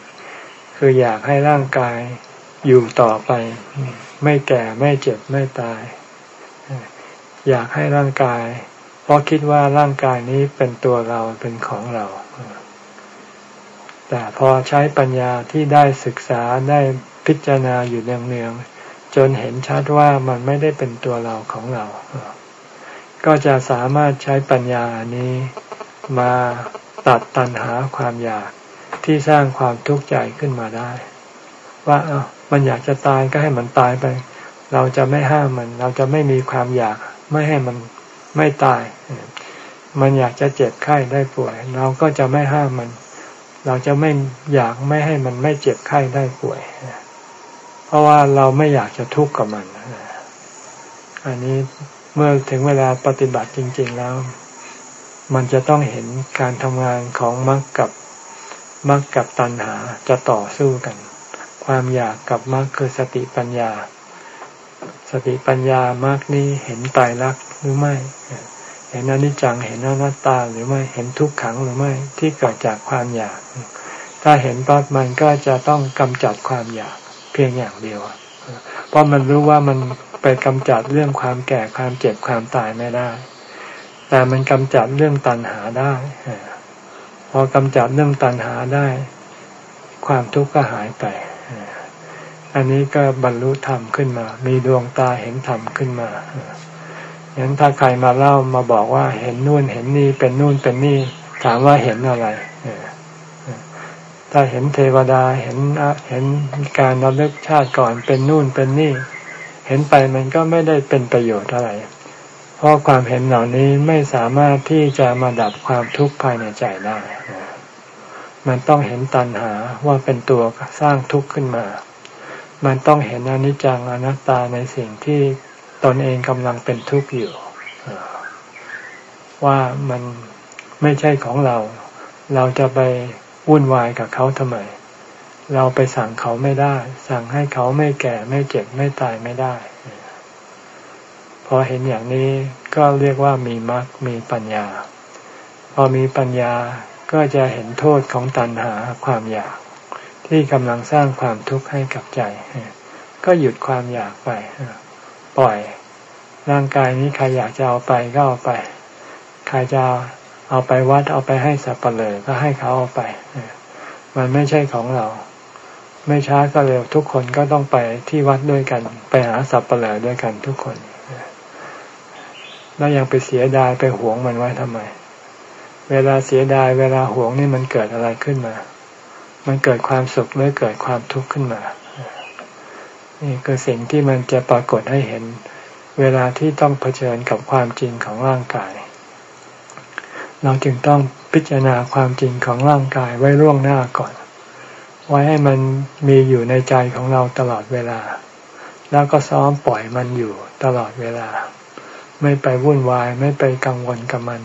คืออยากให้ร่างกายอยู่ต่อไป ไม่แก่ไม่เจ็บไม่ตาย อยากให้ร่างกาย เพราะคิดว่าร่างกายนี้เป็นตัวเราเป็นของเรา แต่พอใช้ปัญญาที่ได้ศึกษาได้พิจารณาอยู่เนืองๆจนเห็นชัดว่ามันไม่ได้เป็นตัวเราของเรา ก็จะสามารถใช้ปัญญานี้มาตัดตัณหาความอยากที่สร้างความทุกข์ใจขึ้นมาได้ ว่าเอา้า มันอยากจะตายก็ให้มันตายไป เราจะไม่ห้ามมัน เราจะไม่มีความอยากไม่ให้มันไม่ตาย มันอยากจะเจ็บไข้ได้ป่วย เราก็จะไม่ห้ามมัน เราจะไม่อยากไม่ให้มันไม่เจ็บไข้ได้ป่วย เพราะว่าเราไม่อยากจะทุกข์กับมัน อันนี้เมื่อถึงเวลาปฏิบัติจริง ๆแล้ว มันจะต้องเห็นการทำงานของมรรคกับมรรคกับตัณหาจะต่อสู้กัน ความอยากกับมรรคคือสติปัญญา สติปัญญามรรคนี้เห็นตายรักหรือไม่เห็นอนิจจังเห็นอนัตตาหรือไม่เห็นทุกขังหรือไม่ที่เกิดจากความอยาก ถ้าเห็นปั๊บมันก็จะต้องกำจัดความอยากเพียงอย่างเดียวเพราะมันรู้ว่ามันไปกำจัดเรื่องความแก่ความเจ็บความตายไม่ได้ แต่มันกำจัดเรื่องตัณหาได้พอกำจัดเรื่องตัณหาได้ ความทุกข์ก็หายไป อันนี้ก็บรรลุธรรมขึ้นมา มีดวงตาเห็นธรรมขึ้นมาอย่างนั้นถ้าใครมาเล่ามาบอกว่าเห็นนู่นเห็นนี่เป็นนู่นเป็นนี่ ถามว่าเห็นอะไรถ้าเห็นเทวดาเห็นเห็นการระลึกชาติก่อนเป็นนู่นเป็นนี่ เห็นไปมันก็ไม่ได้เป็นประโยชน์อะไร เพราะความเห็นเหล่านี้ไม่สามารถที่จะมาดับความทุกข์ภายในใจได้ มันต้องเห็นตัณหาว่าเป็นตัวสร้างทุกข์ขึ้นมา มันต้องเห็นอนิจจังอนัตตาในสิ่งที่ตนเองกำลังเป็นทุกข์อยู่ว่ามันไม่ใช่ของเรา เราจะไปวุ่นวายกับเขาทำไม เราไปสั่งเขาไม่ได้ สั่งให้เขาไม่แก่ไม่เจ็บไม่ตายไม่ได้ พอเห็นอย่างนี้ก็เรียกว่ามีมรรคมีปัญญา พอมีปัญญาก็จะเห็นโทษของตัณหาความอยาก ที่กำลังสร้างความทุกข์ให้กับใจ ก็หยุดความอยากไป ปล่อยร่างกายนี้ใครอยากจะเอาไปก็เอาไป ใครจะเอาไปวัดเอาไปให้สับปะเลอก็ให้เขาเอาไปมันไม่ใช่ของเรา ไม่ช้าก็เร็วทุกคนก็ต้องไปที่วัดด้วยกัน ไปหาสับปะเลอด้วยกันทุกคนแล้วยังไปเสียดายไปหวงมันไว้ทำไม เวลาเสียดายเวลาหวงนี่มันเกิดอะไรขึ้นมา มันเกิดความสุขหรือเกิดความทุกข์ขึ้นมา นี่คือสิ่งที่มันจะปรากฏให้เห็น เวลาที่ต้องเผชิญกับความจริงของร่างกาย เราจึงต้องพิจารณาความจริงของร่างกายไว้ล่วงหน้าก่อน ไว้ให้มันมีอยู่ในใจของเราตลอดเวลา แล้วก็ซ้อมปล่อยมันอยู่ตลอดเวลา ไม่ไปวุ่นวายไม่ไปกังวลกับมัน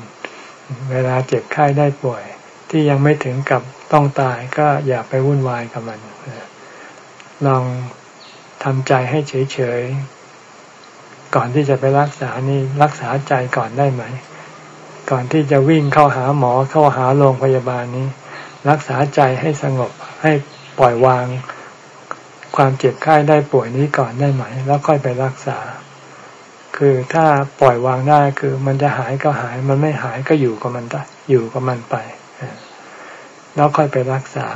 เวลาเจ็บไข้ได้ป่วยที่ยังไม่ถึงกับ ต้องตายก็อย่าไปวุ่นวายกับมัน ลองทำใจให้เฉยๆ ก่อนที่จะไปรักษานี่รักษาใจก่อนได้ไหม ก่อนที่จะวิ่งเข้าหาหมอเข้าหาโรงพยาบาลนี้ รักษาใจให้สงบให้ปล่อยวาง ความเจ็บไข้ได้ป่วยนี้ก่อนได้ไหม แล้วค่อยไปรักษา คือถ้าปล่อยวางได้คือมันจะหายก็หาย มันไม่หายก็อยู่กับมันได้อยู่กับมันไป แล้วค่อยไปรักษา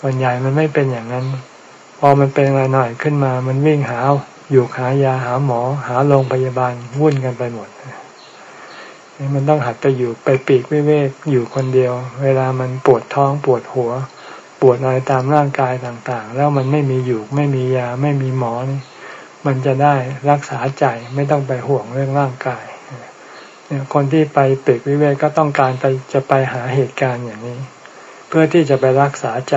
ส่วนใหญ่มันไม่เป็นอย่างนั้น พอมันเป็นอะไรหน่อยขึ้นมา มันวิ่งหาอยู่หายาหาหมอ หาโรงพยาบาลวุ่นกันไปหมดมันต้องหัดไปอยู่ไปปีกวิเวกอยู่คนเดียว เวลามันปวดท้องปวดหัว ปวดอะไรตามร่างกายต่างๆ แล้วมันไม่มีอยู่ไม่มียาไม่มีหมอนี่มันจะได้รักษาใจไม่ต้องไปห่วงเรื่องร่างกาย คนที่ไปปีกวิเวกก็ต้องการไปจะไปหาเหตุการณ์อย่างนี้ เพื่อที่จะไปรักษาใจ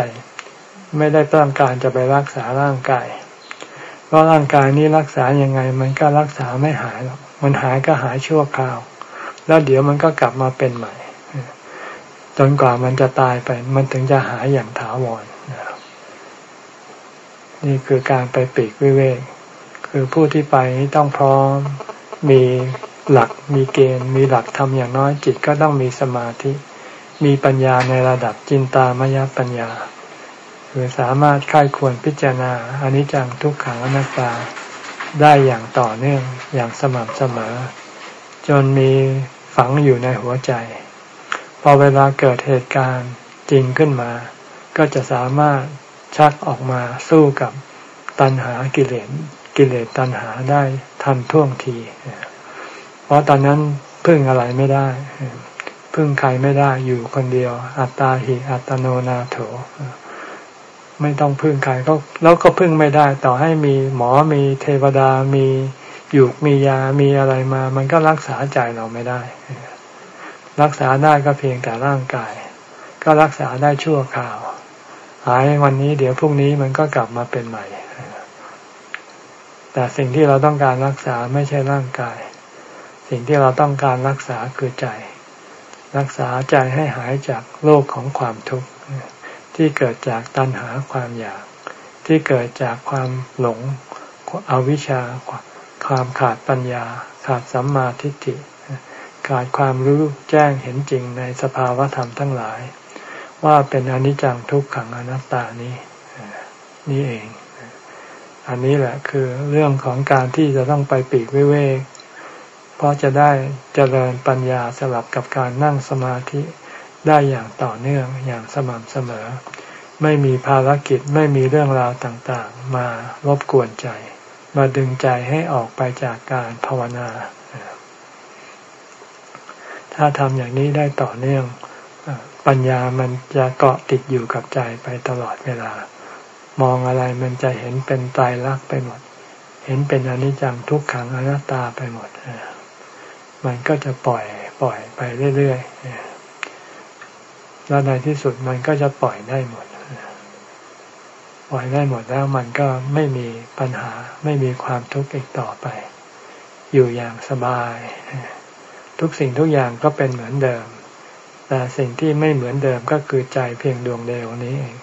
ไม่ได้ต้องการจะไปรักษาร่างกาย เพราะร่างกายนี้รักษาอยังไง มันก็รักษาไม่หายหรอกมันหายก็หายชั่วคราว แล้วเดี๋ยวมันก็กลับมาเป็นใหม่ จนกว่ามันจะตายไป มันถึงจะหายอย่างถาวรนี่คือการไปปีกวิเวกคือผู้ที่ไปต้องพร้อมมี หลักมีเกณฑ์ มีหลักทำอย่างน้อยจิตก็ต้องมีสมาธิ มีปัญญาในระดับจินตามยปัญญา คือสามารถค่ายควรพิจารณาอนิจจังทุกขังอนัตตาได้อย่างต่อเนื่องอย่างสม่ำเสมอ จนมีฝังอยู่ในหัวใจ พอเวลาเกิดเหตุการณ์จริงขึ้นมา ก็จะสามารถชักออกมาสู้กับตัณหากิเลสกิเลสตัณหาได้ทันท่วงที เพราะตอนนั้นพึ่งอะไรไม่ได้ พึ่งใครไม่ได้อยู่คนเดียว อัตตาหิอัตโนนาโถ ไม่ต้องพึ่งใครก็แล้วก็พึ่งไม่ได้ ต่อให้มีหมอมีเทวดามีอยู่มียามีอะไรมา มันก็รักษาใจเราไม่ได้ รักษาได้ก็เพียงแต่ร่างกาย ก็รักษาได้ชั่วคราว หายวันนี้เดี๋ยวพรุ่งนี้มันก็กลับมาเป็นใหม่ แต่สิ่งที่เราต้องการรักษาไม่ใช่ร่างกาย สิ่งที่เราต้องการรักษาคือใจ รักษาใจให้หายจากโลกของความทุกข์ที่เกิดจากตัณหาความอยาก ที่เกิดจากความหลงอวิชชา ความขาดปัญญา ขาดสัมมาทิฏฐิขาดความรู้แจ้งเห็นจริงในสภาวะธรรมทั้งหลาย ว่าเป็นอนิจจังทุกขังอนัตตานี้นี่เอง อันนี้แหละคือเรื่องของการที่จะต้องไปปีกเวก เพราะจะได้เจริญปัญญาสลับกับการนั่งสมาธิได้อย่างต่อเนื่องอย่างสม่ำเสมอ ไม่มีภารกิจไม่มีเรื่องราวต่างๆ มารบกวนใจ มาดึงใจให้ออกไปจากการภาวนา ถ้าทำอย่างนี้ได้ต่อเนื่อง ปัญญามันจะเกาะติดอยู่กับใจไปตลอดเวลา มองอะไรมันจะเห็นเป็นตายรักไปหมด เห็นเป็นอนิจจังทุกขังอนัตตาไปหมด มันก็จะปล่อยปล่อยไปเรื่อยๆแล้วในที่สุดมันก็จะปล่อยได้หมดปล่อยได้หมดแล้วมันก็ไม่มีปัญหาไม่มีความทุกข์อีกต่อไป อยู่อย่างสบาย ทุกสิ่งทุกอย่างก็เป็นเหมือนเดิม แต่สิ่งที่ไม่เหมือนเดิมก็คือใจเพียงดวงเดียวนี้เอง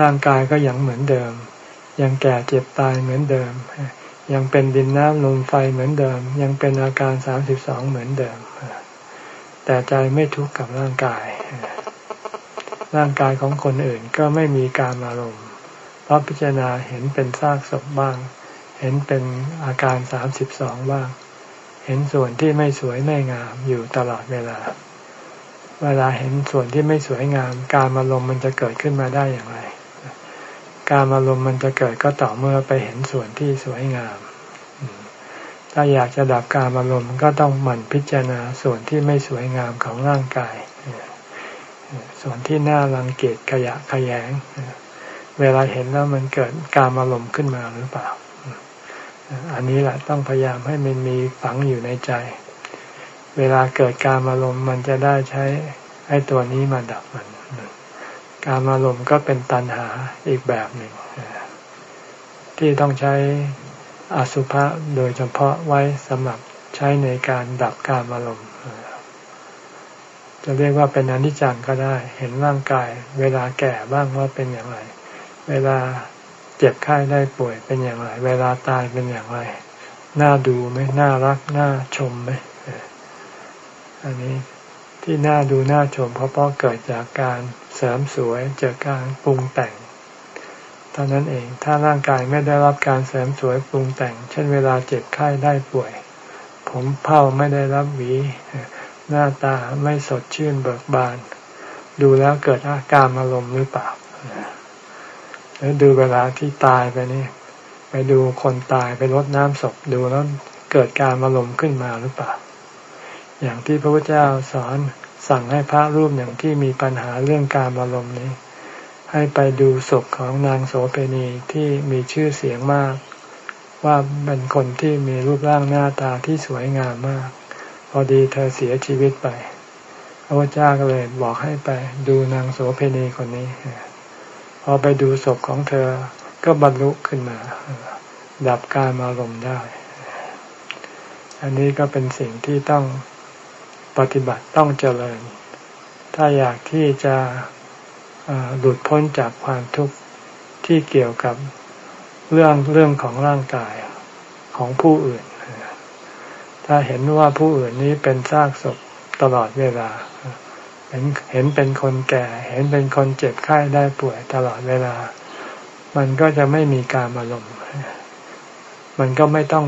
ร่างกายก็ยังเหมือนเดิม ยังแก่เจ็บตายเหมือนเดิม ยังเป็นดินน้ำลมไฟเหมือนเดิม ยังเป็นอาการสามสิบสองเหมือนเดิม แต่ใจไม่ทุกข์กับร่างกาย ร่างกายของคนอื่นก็ไม่มีการอารมณ์เพราะพิจารณาเห็นเป็นซากศพบ้าง เห็นเป็นอาการสามสิบสองบ้าง เห็นส่วนที่ไม่สวยไม่งามอยู่ตลอดเวลา เวลาเห็นส่วนที่ไม่สวยงาม การอารมณ์มันจะเกิดขึ้นมาได้อย่างไร การอารมณ์มันจะเกิดก็ต่อเมื่อไปเห็นส่วนที่สวยงาม ถ้าอยากจะดับการอารมณ์ก็ต้องหมั่นพิจารณาส่วนที่ไม่สวยงามของร่างกาย ส่วนที่น่ารังเกียจขยะขยง เวลาเห็นแล้วมันเกิดการอารมณ์ขึ้นมาหรือเปล่า อันนี้แหละต้องพยายามให้มันมีฝังอยู่ในใจ เวลาเกิดการอารมณ์มันจะได้ใช้ไอ้ตัวนี้มาดับมัน การอารมณ์ก็เป็นตันหาอีกแบบหนึ่ง ที่ต้องใช้อสุภะโดยเฉพาะไว้สำหรับใช้ในการดับการอารมณ์จะเรียกว่าเป็นอนิจจังก็ได้ เห็นร่างกาย เวลาแก่บ้างว่าเป็นอย่างไร เวลาเจ็บไข้ได้ป่วยเป็นอย่างไร เวลาตายเป็นอย่างไรน่าดูไหมน่ารักน่าชมไหมอันนี้ ที่น่าดูน่าชมเพราะเพราะเกิดจากการเสริมสวยจากการปรุงแต่งเท่านั้นเองถ้าร่างกายไม่ได้รับการเสริมสวยปรุงแต่ง เช่นเวลาเจ็บไข้ได้ป่วย ผมเผ้าไม่ได้รับหวี หน้าตาไม่สดชื่นเบิกบาน ดูแล้วเกิดอาการอารมณ์หรือเปล่าแล้วดูเวลาที่ตายไปนี่ไปดูคนตายไปรดน้ำศพดูแล้วเกิดการอารมณ์ขึ้นมาหรือเปล่า อย่างที่พระพุทธเจ้าสอนสั่งให้พระรูปอย่างที่มีปัญหาเรื่องการอารมณ์นี้ ให้ไปดูศพของนางโสเภณีที่มีชื่อเสียงมาก ว่าเป็นคนที่มีรูปร่างหน้าตาที่สวยงามมาก พอดีเธอเสียชีวิตไปพระพุทธเจ้าก็เลยบอกให้ไปดูนางโสเภณีคนนี้ พอไปดูศพของเธอก็บรรลุขึ้นมา ดับการอารมณ์ได้ อันนี้ก็เป็นสิ่งที่ต้อง ปฏิบัติต้องเจริญ ถ้าอยากที่จะหลุดพ้นจากความทุกข์ที่เกี่ยวกับเรื่องเรื่องของร่างกายของผู้อื่น ถ้าเห็นว่าผู้อื่นนี้เป็นซากศพตลอดเวลา เห็นเห็นเป็นคนแก่ เห็นเป็นคนเจ็บไข้ได้ป่วยตลอดเวลา มันก็จะไม่มีการอารมณ์ มันก็ไม่ต้อง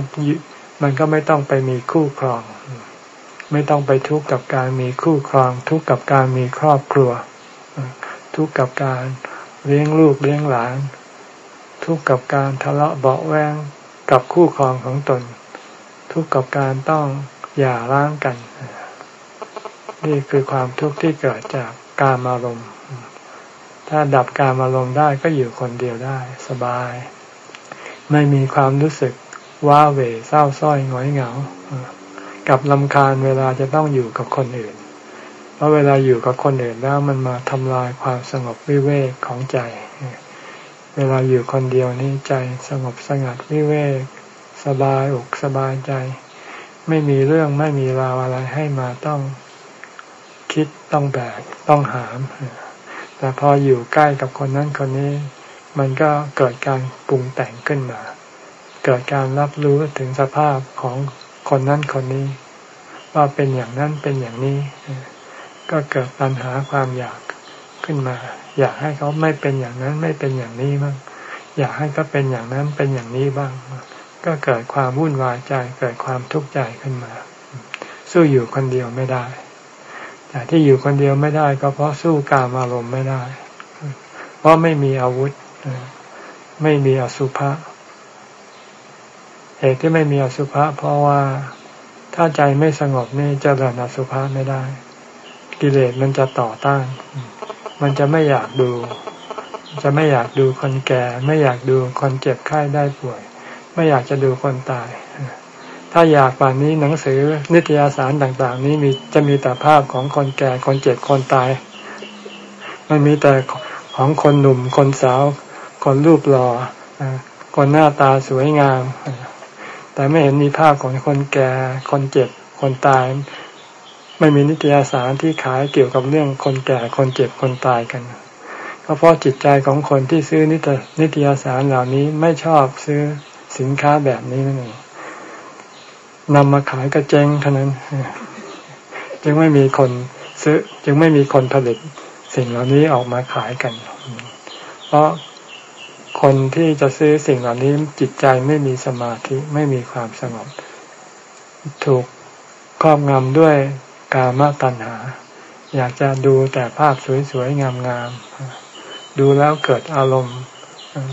มันก็ไม่ต้องไปมีคู่ครอง ไม่ต้องไปทุกข์กับการมีคู่ครอง ทุกข์กับการมีครอบครัว ทุกข์กับการเลี้ยงลูกเลี้ยงหลาน ทุกข์กับการทะเลาะเบาแวงกับคู่ครองของตน ทุกข์กับการต้องหย่าร้างกัน นี่คือความทุกข์ที่เกิดจากการอารมณ์ ถ้าดับการอารมณ์ได้ก็อยู่คนเดียวได้สบาย ไม่มีความรู้สึกว้าเหวเศร้าส้อยหงอยเหงา กับลำคาญเวลาจะต้องอยู่กับคนอื่น เพราะเวลาอยู่กับคนอื่นแล้วมันมาทำลายความสงบวิเวกของใจ เวลาอยู่คนเดียวนี่ใจสงบสงัดวิเวก สบายอกสบายใจ ไม่มีเรื่องไม่มีราวอะไรให้มาต้องคิดต้องแบกต้องหาม แต่พออยู่ใกล้กับคนนั้นคนนี้ มันก็เกิดการปรุงแต่งขึ้นมา เกิดการรับรู้ถึงสภาพของ คนนั้นคนนี้ ว่าเป็นอย่างนั้นเป็นอย่างนี้ ก็เกิดปัญหาความอยากขึ้นมา อยากให้เขาไม่เป็นอย่างนั้นไม่เป็นอย่างนี้มั้งอยากให้ก็เป็นอย่างนั้นเป็นอย่างนี้บ้าง ก็เกิดความวุ่นวายใจเกิดความทุกข์ใจขึ้นมา สู้อยู่คนเดียวไม่ได้แต่ที่อยู่คนเดียวไม่ได้ ก็เพราะสู้กามอารมณ์ไม่ได้ เพราะไม่มีอาวุธ ไม่มีอสุภะ เหตุที่ไม่มีอสุภะเพราะว่าถ้าใจไม่สงบนี่จะเริญอสุภะไม่ได้ กิเลสมันจะต่อต้าน มันจะไม่อยากดู จะไม่อยากดูคนแก่ ไม่อยากดูคนเจ็บไข้ได้ป่วย ไม่อยากจะดูคนตาย ถ้าอยากป่านนี้หนังสือนิตยสารต่าง ๆ นี้มีจะมีแต่ภาพของคนแก่คนเจ็บคนตาย มันมีแต่ของคนหนุ่มคนสาว คนรูปหล่อคนหน้าตาสวยงาม แต่ไม่เห็นมีภาพของคนแก่ คนเจ็บ คนตาย ไม่มีนิตยสารที่ขายเกี่ยวกับเรื่องคนแก่ คนเจ็บ คนตายกัน ก็เพราะจิตใจของคนที่ซื้อนิตยสารเหล่านี้ไม่ชอบซื้อสินค้าแบบนี้นั่นเองนำมาขายก็เจงเท่านั้น จึงไม่มีคนซื้อ จึงไม่มีคนผลิตสิ่งเหล่านี้ออกมาขายกัน เพราะ คนที่จะซื้อสิ่งเหล่านี้จิตใจไม่มีสมาธิไม่มีความสงบ ถูกครอบงำด้วยกามตัณหา อยากจะดูแต่ภาพสวยๆงามๆดูแล้วเกิดอารมณ์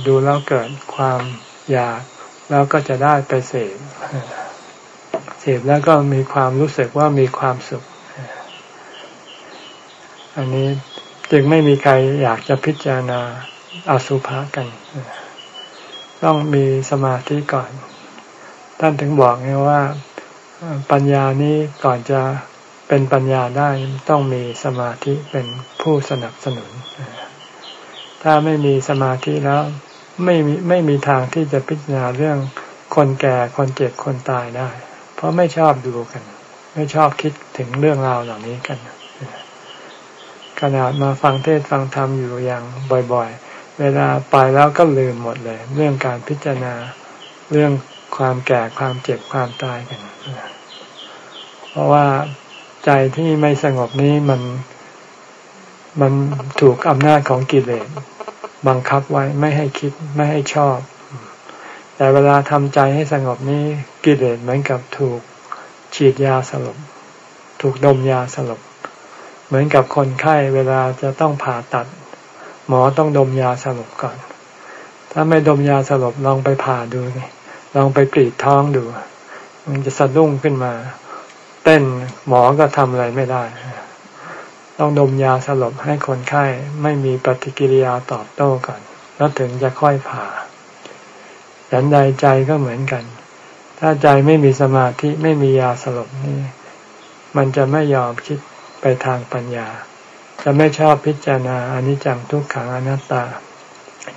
ดูแล้วเกิดความอยากแล้วก็จะได้ไปเสพเสพแล้วก็มีความรู้สึกว่ามีความสุข อันนี้จึงไม่มีใครอยากจะพิจารณา อสุภะกัน ต้องมีสมาธิก่อน ท่านถึงบอกไงว่าปัญญานี้ก่อนจะเป็นปัญญาได้ต้องมีสมาธิเป็นผู้สนับสนุน ถ้าไม่มีสมาธิแล้วไม่มีไม่มีทางที่จะพิจารณาเรื่องคนแก่คนเจ็บคนตายได้ เพราะไม่ชอบดูกัน ไม่ชอบคิดถึงเรื่องราวเหล่านี้กันขนาดมาฟังเทศฟังธรรมอยู่อย่างบ่อย เวลาไปแล้วก็ลืมหมดเลย เรื่องการพิจารณาเรื่องความแก่ความเจ็บความตายกันเพราะว่าใจที่ไม่สงบนี้มันมันถูกอำนาจของกิเลสบังคับไว้ไม่ให้คิดไม่ให้ชอบ แต่เวลาทำใจให้สงบนี้กิเลสเหมือนกับถูกฉีดยาสลบ ถูกดมยาสลบ เหมือนกับคนไข้เวลาจะต้องผ่าตัด หมอต้องดมยาสลบก่อน ถ้าไม่ดมยาสลบลองไปผ่าดูลองไปกรีดท้องดู มันจะสะดุ้งขึ้นมา เต้นหมอก็ทำอะไรไม่ได้ ต้องดมยาสลบให้คนไข้ไม่มีปฏิกิริยาตอบโต้ก่อน แล้วถึงจะค่อยผ่าฉันใดใจก็เหมือนกัน ถ้าใจไม่มีสมาธิไม่มียาสลบนี่ มันจะไม่ยอมคิดไปทางปัญญา จะไม่ชอบพิจารณาอนิจจังทุกขังอนัตตา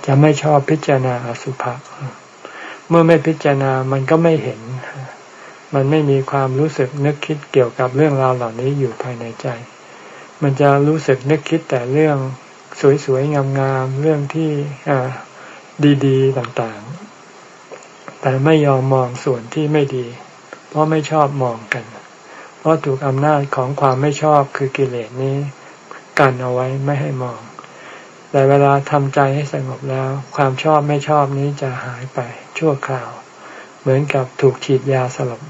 จะไม่ชอบพิจารณาอสุภะเมื่อไม่พิจารณามันก็ไม่เห็น มันไม่มีความรู้สึกนึกคิดเกี่ยวกับเรื่องราวเหล่านี้อยู่ภายในใจ มันจะรู้สึกนึกคิดแต่เรื่องสวยๆงามๆเรื่องที่ดีๆต่างๆ แต่ไม่ยอมมองส่วนที่ไม่ดี เพราะไม่ชอบมองกัน เพราะถูกอำนาจของความไม่ชอบคือกิเลสนี้ กันเอาไว้ไม่ให้มอง แต่เวลาทำใจให้สงบแล้ว ความชอบไม่ชอบนี้จะหายไปชั่วคราว เหมือนกับถูกฉีดยาสลบ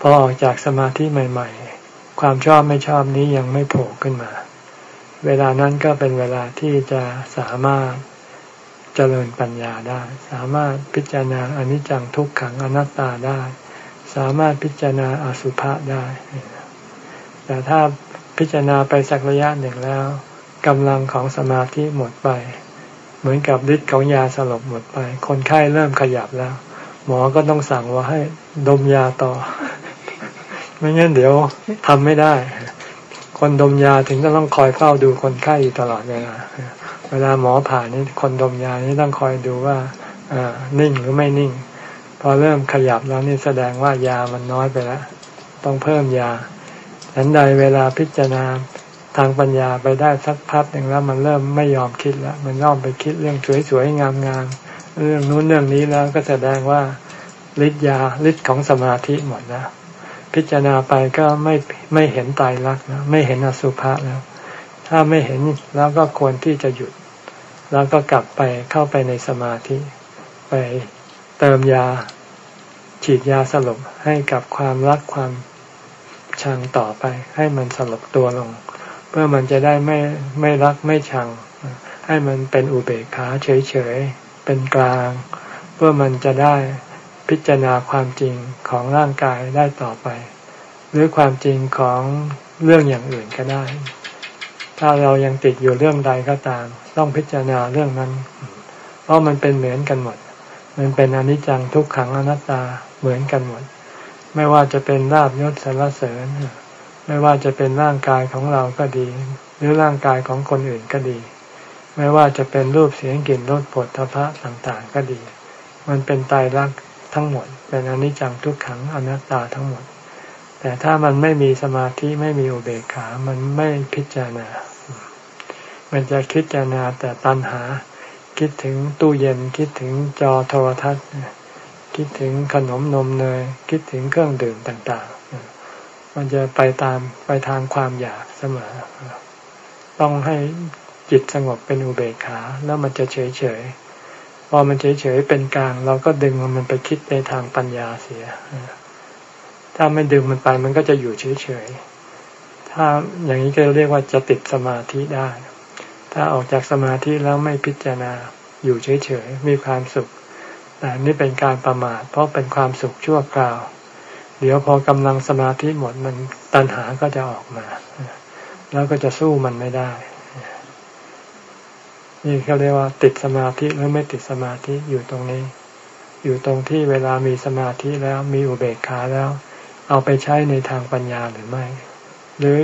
พอออกจากสมาธิใหม่ ๆ ความชอบไม่ชอบนี้ยังไม่โผล่ขึ้นมา เวลานั้นก็เป็นเวลาที่จะสามารถเจริญปัญญาได้ สามารถพิจารณาอนิจจังทุกขังอนัตตาได้ สามารถพิจารณาอสุภะได้ แต่ถ้า พิจารณาไปสักระยะหนึ่งแล้วกำลังของสมาธิหมดไป เหมือนกับฤทธิ์ของยาสลบหมดไป คนไข้เริ่มขยับแล้ว หมอก็ต้องสั่งว่าให้ดมยาต่อ ไม่งั้นเดี๋ยวทำไม่ได้ คนดมยาถึงจะต้องคอยเฝ้าดูคนไข้อยู่ตลอดเวลาเวลาหมอผ่านี่คนดมยานี่ต้องคอยดูว่านิ่งหรือไม่นิ่ง พอเริ่มขยับแล้วนี่แสดงว่ายามันน้อยไปแล้ว ต้องเพิ่มยา ฉันใดเวลาพิจารณาทางปัญญาไปได้สักพักหนึ่งแล้วมันเริ่มไม่ยอมคิดแล้วมันย่อมไปคิดเรื่องสวยๆงามๆเรื่องนู้นเรื่องนี้แล้วก็แสดงว่าฤทธิ์ยาฤทธิ์ของสมาธิหมดแล้วพิจารณาไปก็ไม่ไม่เห็นตายรักนะไม่เห็นอสุภะแล้ว ถ้าไม่เห็นแล้วก็ควรที่จะหยุด แล้วก็กลับไปเข้าไปในสมาธิ ไปเติมยา ฉีดยาสลบให้กับความรักความ ชังต่อไป ให้มันสลบตัวลง เพื่อมันจะได้ไม่ไม่รักไม่ชัง ให้มันเป็นอุเบกขาเฉยๆเป็นกลาง เพื่อมันจะได้พิจารณาความจริงของร่างกายได้ต่อไป หรือความจริงของเรื่องอย่างอื่นก็ได้ ถ้าเรายังติดอยู่เรื่องใดก็ตาม ต้องพิจารณาเรื่องนั้น เพราะมันเป็นเหมือนกันหมด มันเป็นอนิจจังทุกขังอนัตตาเหมือนกันหมด ไม่ว่าจะเป็นลาบยศสารเสริญ ไม่ว่าจะเป็นร่างกายของเราก็ดี หรือร่างกายของคนอื่นก็ดี ไม่ว่าจะเป็นรูปเสียงกลิ่นรสผลทพะต่างๆก็ดี มันเป็นตายรักทั้งหมด เป็นอนิจจังทุกขังอนัตตาทั้งหมด แต่ถ้ามันไม่มีสมาธิไม่มีอุเบกขา มันไม่พิจารณา มันจะคิดจารณาแต่ตัณหา คิดถึงตู้เย็นคิดถึงจอโทรทัศน์ คิดถึงขนมนมเนยคิดถึงเครื่องดื่มต่างๆ มันจะไปตามไปทางความอยากเสมอ ต้องให้จิตสงบเป็นอุเบกขาแล้วมันจะเฉยเฉยพอมันเฉยเฉยเป็นกลาง เราก็ดึงมันไปคิดในทางปัญญาเสีย ถ้าไม่ดึงมันไปมันก็จะอยู่เฉยๆถ้าอย่างนี้ก็เรียกว่าจะติดสมาธิได้ ถ้าออกจากสมาธิแล้วไม่พิจารณาอยู่เฉยๆ มีความสุข แต่นี่เป็นการประมาท เพราะเป็นความสุขชั่วคราว เดี๋ยวพอกำลังสมาธิหมดมันตัณหาก็จะออกมา แล้วก็จะสู้มันไม่ได้ นี่เขาเรียกว่าติดสมาธิหรือไม่ติดสมาธิอยู่ตรงนี้ อยู่ตรงที่เวลามีสมาธิแล้วมีอุเบกขาแล้ว เอาไปใช้ในทางปัญญาหรือไม่ หรือ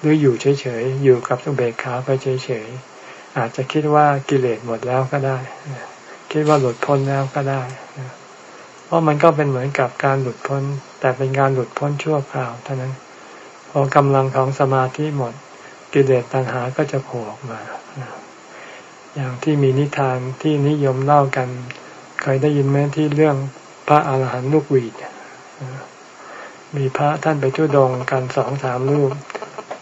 หรืออยู่เฉยๆอยู่กับอุเบกขาไปเฉยๆอาจจะคิดว่ากิเลสหมดแล้วก็ได้ คิดว่าหลุดพ้นแล้วก็ได้ เพราะมันก็เป็นเหมือนกับการหลุดพ้น แต่เป็นการหลุดพ้นชั่วคราวเท่านั้น พอกำลังของสมาธิหมดกิเลสตัณหาก็จะโผล่ออกมา อย่างที่มีนิทานที่นิยมเล่ากัน เคยได้ยินไหมที่เรื่องพระอาหารหันต์ลูกหวีดมีพระท่านไปทุดงกันสองสามรูป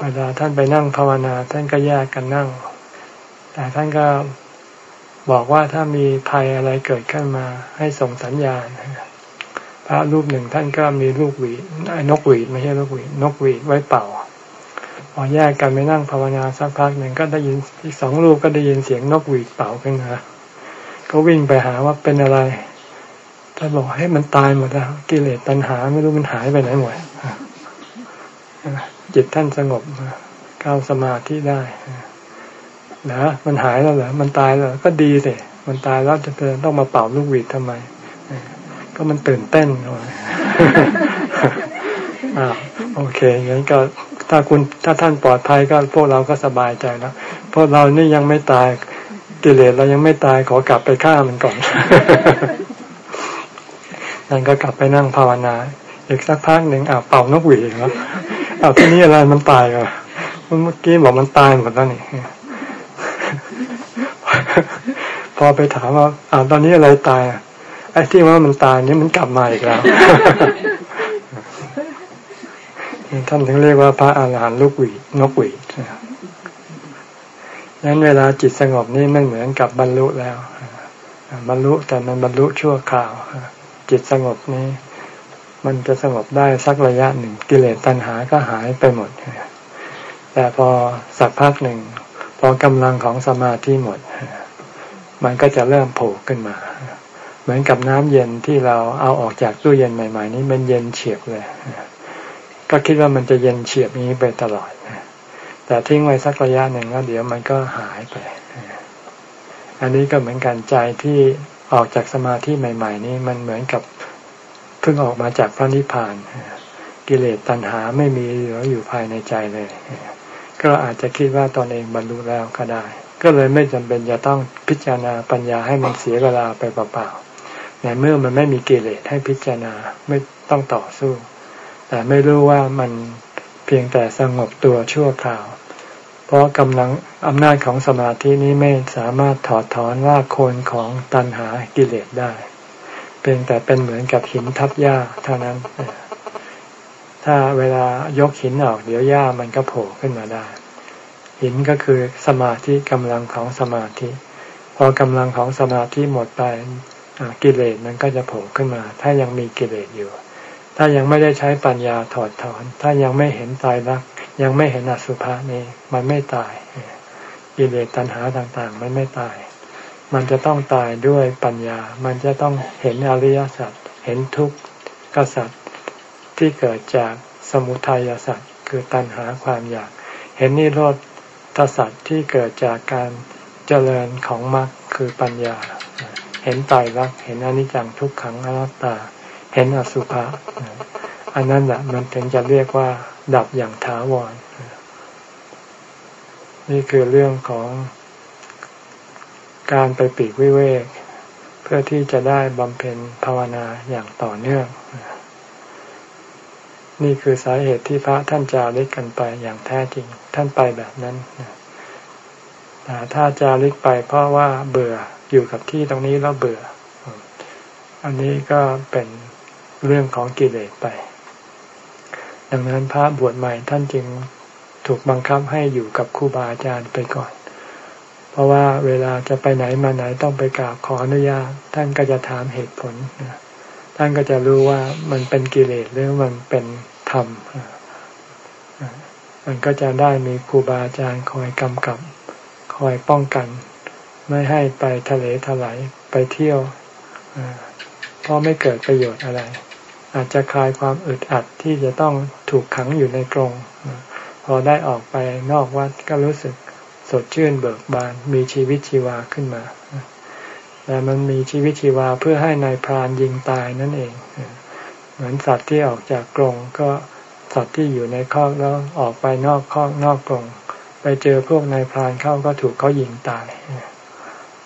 เวลาท่านไปนั่งภาวนา ท่านก็แยกกันนั่ง แต่ท่านก็ บอกว่าถ้ามีภัยอะไรเกิดขึ้นมาให้ส่งสัญญาณพระรูปหนึ่งท่านก็มีลูกหวีดนกหวีดไม่ใช่ลูกหวีดนกหวีดไว้เป่าพอแยกกันไปนั่งภาวนาสักพักหนึ่งก็ได้ยินอีกสองรูปก็ได้ยินเสียงนกหวีดเป่าขึ้นมาก็วิ่งไปหาว่าเป็นอะไรท่านบอกให้มันตายหมดแล้วกิเลสตัณหาไม่รู้มันหายไปไหนหมดจิตท่านสงบเข้าสมาธิได้ เหรอมันหายแล้วเหรอมันตายแล้วก็ดีสิมันตายแล้วจะต้องมาเป่าลูกหวีดทำไมก็มันตื่นเต้นเอ่าโอเคงั้นก็ถ้าคุณถ้าท่านปลอดภัยก็พวกเราก็สบายใจแล้วพวกเรานี่ยังไม่ตายกิเลสเรายังไม่ตายขอกลับไปฆ่ามันก่อนนั่นก็กลับไปนั่งภาวนา อีกสักพักหนึ่งอ่าเป่านกหวีดแล้วอ้าวที่นี้อะไรมันตายอะเมื่อกี้บอกมันตายหมดแล้วนี่ พอไปถามว่าอ่าตอนนี้อะไรตายไอ้ที่ว่ามันตายนี้มันกลับมาอีกแล้วท่านถึงเรียกว่าพระอาหารหันต์ลูกหวีนกหวีดนั้นเวลาจิตสงบนี่ไม่เหมือนกับบรรลุแล้ว บรรลุแต่มันบรรลุชั่วคราว จิตสงบนี้ มันจะสงบได้สักระยะหนึ่ง กิเลสตัณหาก็หายไปหมด แต่พอสักพักหนึ่ง พอกำลังของสมาธิหมด มันก็จะเริ่มโผล่ขึ้นมา เหมือนกับน้ำเย็นที่เราเอาออกจากตู้เย็นใหม่ ๆ นี้มันเย็นเฉียบเลย ก็คิดว่ามันจะเย็นเฉียบนี้ไปตลอด แต่ทิ้งไว้สักระยะหนึ่งแล้วเดี๋ยวมันก็หายไป อันนี้ก็เหมือนกันใจที่ออกจากสมาธิใหม่ ๆ นี่มันเหมือนกับเพิ่งออกมาจากพระนิพพานกิเลสตัณหาไม่มีเหลืออยู่ภายในใจเลย ก็อาจจะคิดว่าตนเองบรรลุแล้วก็ได้ ก็เลยไม่จำเป็นจะต้องพิจารณาปัญญาให้มันเสียเวลาไปเปล่าๆในเมื่อมันไม่มีกิเลสให้พิจารณาไม่ต้องต่อสู้ แต่ไม่รู้ว่ามันเพียงแต่สงบตัวชั่วคราว เพราะกำลังอำนาจของสมาธินี้ไม่สามารถถอดถอนว่าโคนของตัณหากิเลสได้ เพียงแต่เป็นเหมือนกับหินทับหญ้าเท่านั้น ถ้าเวลายกหินออกเดี๋ยวหญ้ามันก็โผล่ขึ้นมาได้ หินก็คือสมาธิกำลังของสมาธิ พอกำลังของสมาธิหมดไปกิเลสมันก็จะโผล่ขึ้นมา ถ้ายังมีกิเลสอยู่ ถ้ายังไม่ได้ใช้ปัญญาถอดถอน ถ้ายังไม่เห็นตายรัก ยังไม่เห็นอสุภะนี่มันไม่ตาย กิเลสตัณหาต่างๆ มันไม่ตาย มันจะต้องตายด้วยปัญญา มันจะต้องเห็นอริยสัจเห็นทุกข์กษัตริย์ ที่เกิดจากสมุทัยสัจคือตัณหาความอยาก เห็นนิโรธสัจที่เกิดจากการเจริญของมรรคคือปัญญา เห็นไตายรักษณ์เห็นอนิจจังทุกขังอนัตตา เห็นอสุภะอันนั้นแหละมันถึงจะเรียกว่า ดับอย่างถาวร นี่คือเรื่องของการไปปีกวิเวก เพื่อที่จะได้บำเพ็ญภาวนาอย่างต่อเนื่อง นี่คือสาเหตุที่พระท่านจาริกกันไปอย่างแท้จริง ท่านไปแบบนั้นแต่ถ้าจาริกไปเพราะว่าเบื่ออยู่กับที่ตรงนี้แล้วเบื่อ อันนี้ก็เป็นเรื่องของกิเลสไป ดังนั้นพระบวชใหม่ท่านจึงถูกบังคับให้อยู่กับครูบาอาจารย์ไปก่อน เพราะว่าเวลาจะไปไหนมาไหนต้องไปกราบขออนุญาต ท่านก็จะถามเหตุผล ท่านก็จะรู้ว่ามันเป็นกิเลสหรือมันเป็น ธรรม มันก็จะได้มีครูบาอาจารย์คอยกำกับ คอยป้องกัน ไม่ให้ไปทะเลถลายไปเที่ยวเพราะไม่เกิดประโยชน์อะไร อาจจะคลายความอึดอัดที่จะต้องถูกขังอยู่ในกรงพอได้ออกไปนอกวัดก็รู้สึกสดชื่นเบิกบานมีชีวิตชีวาขึ้นมา แต่มันมีชีวิตชีวาเพื่อให้ในายพรานยิงตายนั่นเอง เหมือนสัตว์ที่ออกจากกรงก็สัตว์ที่อยู่ในคอกแล้วออกไปนอกคอกนอกกรงไปเจอพวกนายพรานเข้าก็ถูกเขายิงตาย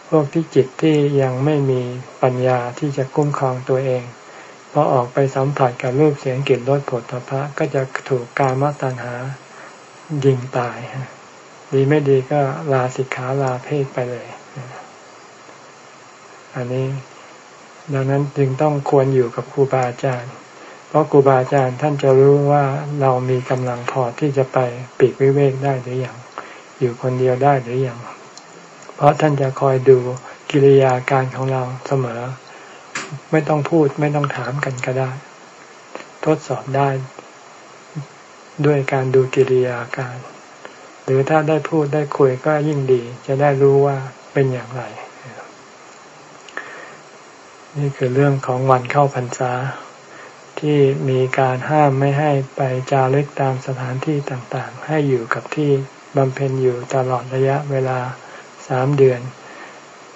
พวกที่จิตที่ยังไม่มีปัญญาที่จะกุ้มครองตัวเองพอออกไปสัมผัสกับรูปเสียงกลิ่นรสผลตภะก็จะถูกกามตัณหายิงตายดีไม่ดีก็ลาสิกขาลาเพศไปเลย อันนี้ดังนั้นจึงต้องควรอยู่กับครูบาอาจารย์ ราะครูบาอาจารย์ท่านจะรู้ว่าเรามีกำลังพอที่จะไปปีกวิเวกได้หรืออยังอยู่คนเดียวได้หรืออยังเพราะท่านจะคอยดูกิริยาการของเราเสมอ ไม่ต้องพูดไม่ต้องถามกันก็ได้ ทดสอบได้ ด้วยการดูกิริยาการ หรือถ้าได้พูดได้คุยก็ยิ่งดี จะได้รู้ว่าเป็นอย่างไร นี่คือเรื่องของวันเข้าพรรษา ที่มีการห้ามไม่ให้ไปจาริกตามสถานที่ต่างๆ ให้อยู่กับที่บำเพ็ญอยู่ตลอดระยะเวลาสามเดือน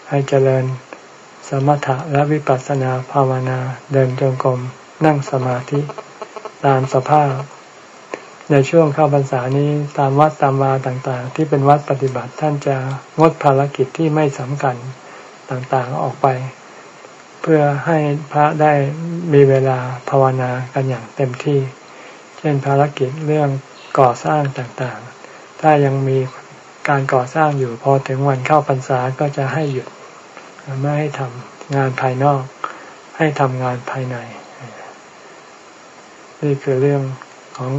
ให้เจริญสมถะและวิปัสสนาภาวนาเดินจงกรมนั่งสมาธิตามสภาพ ในช่วงเข้าพรรษานี้ตามวัดตามวาต่างๆ ที่เป็นวัดปฏิบัติท่านจะงดภารกิจที่ไม่สำคัญต่างๆออกไป เพื่อให้พระได้มีเวลาภาวนากันอย่างเต็มที่ เช่นภารกิจเรื่องก่อสร้างต่างๆ ถ้ายังมีการก่อสร้างอยู่พอถึงวันเข้าพรรษาก็จะให้หยุด ไม่ให้ทำงานภายนอก ให้ทำงานภายใน นี่คือเรื่องของ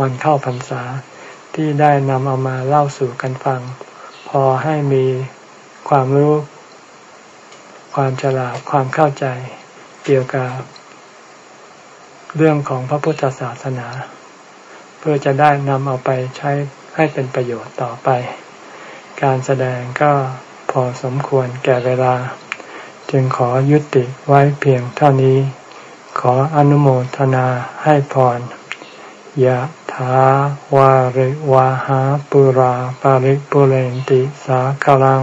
วันเข้าพรรษาที่ได้นำเอามาเล่าสู่กันฟัง พอให้มีความรู้ ความฉลาดความเข้าใจเกี่ยวกับ เรื่องของพระพุทธศาสนา เพื่อจะได้นำเอาไปใช้ให้เป็นประโยชน์ต่อไป การแสดงก็พอสมควรแก่เวลา จึงขอยุติไว้เพียงเท่านี้ ขออนุโมทนาให้พรยะถาวาริวาหาปุราปาริปุเรนติสาคลัง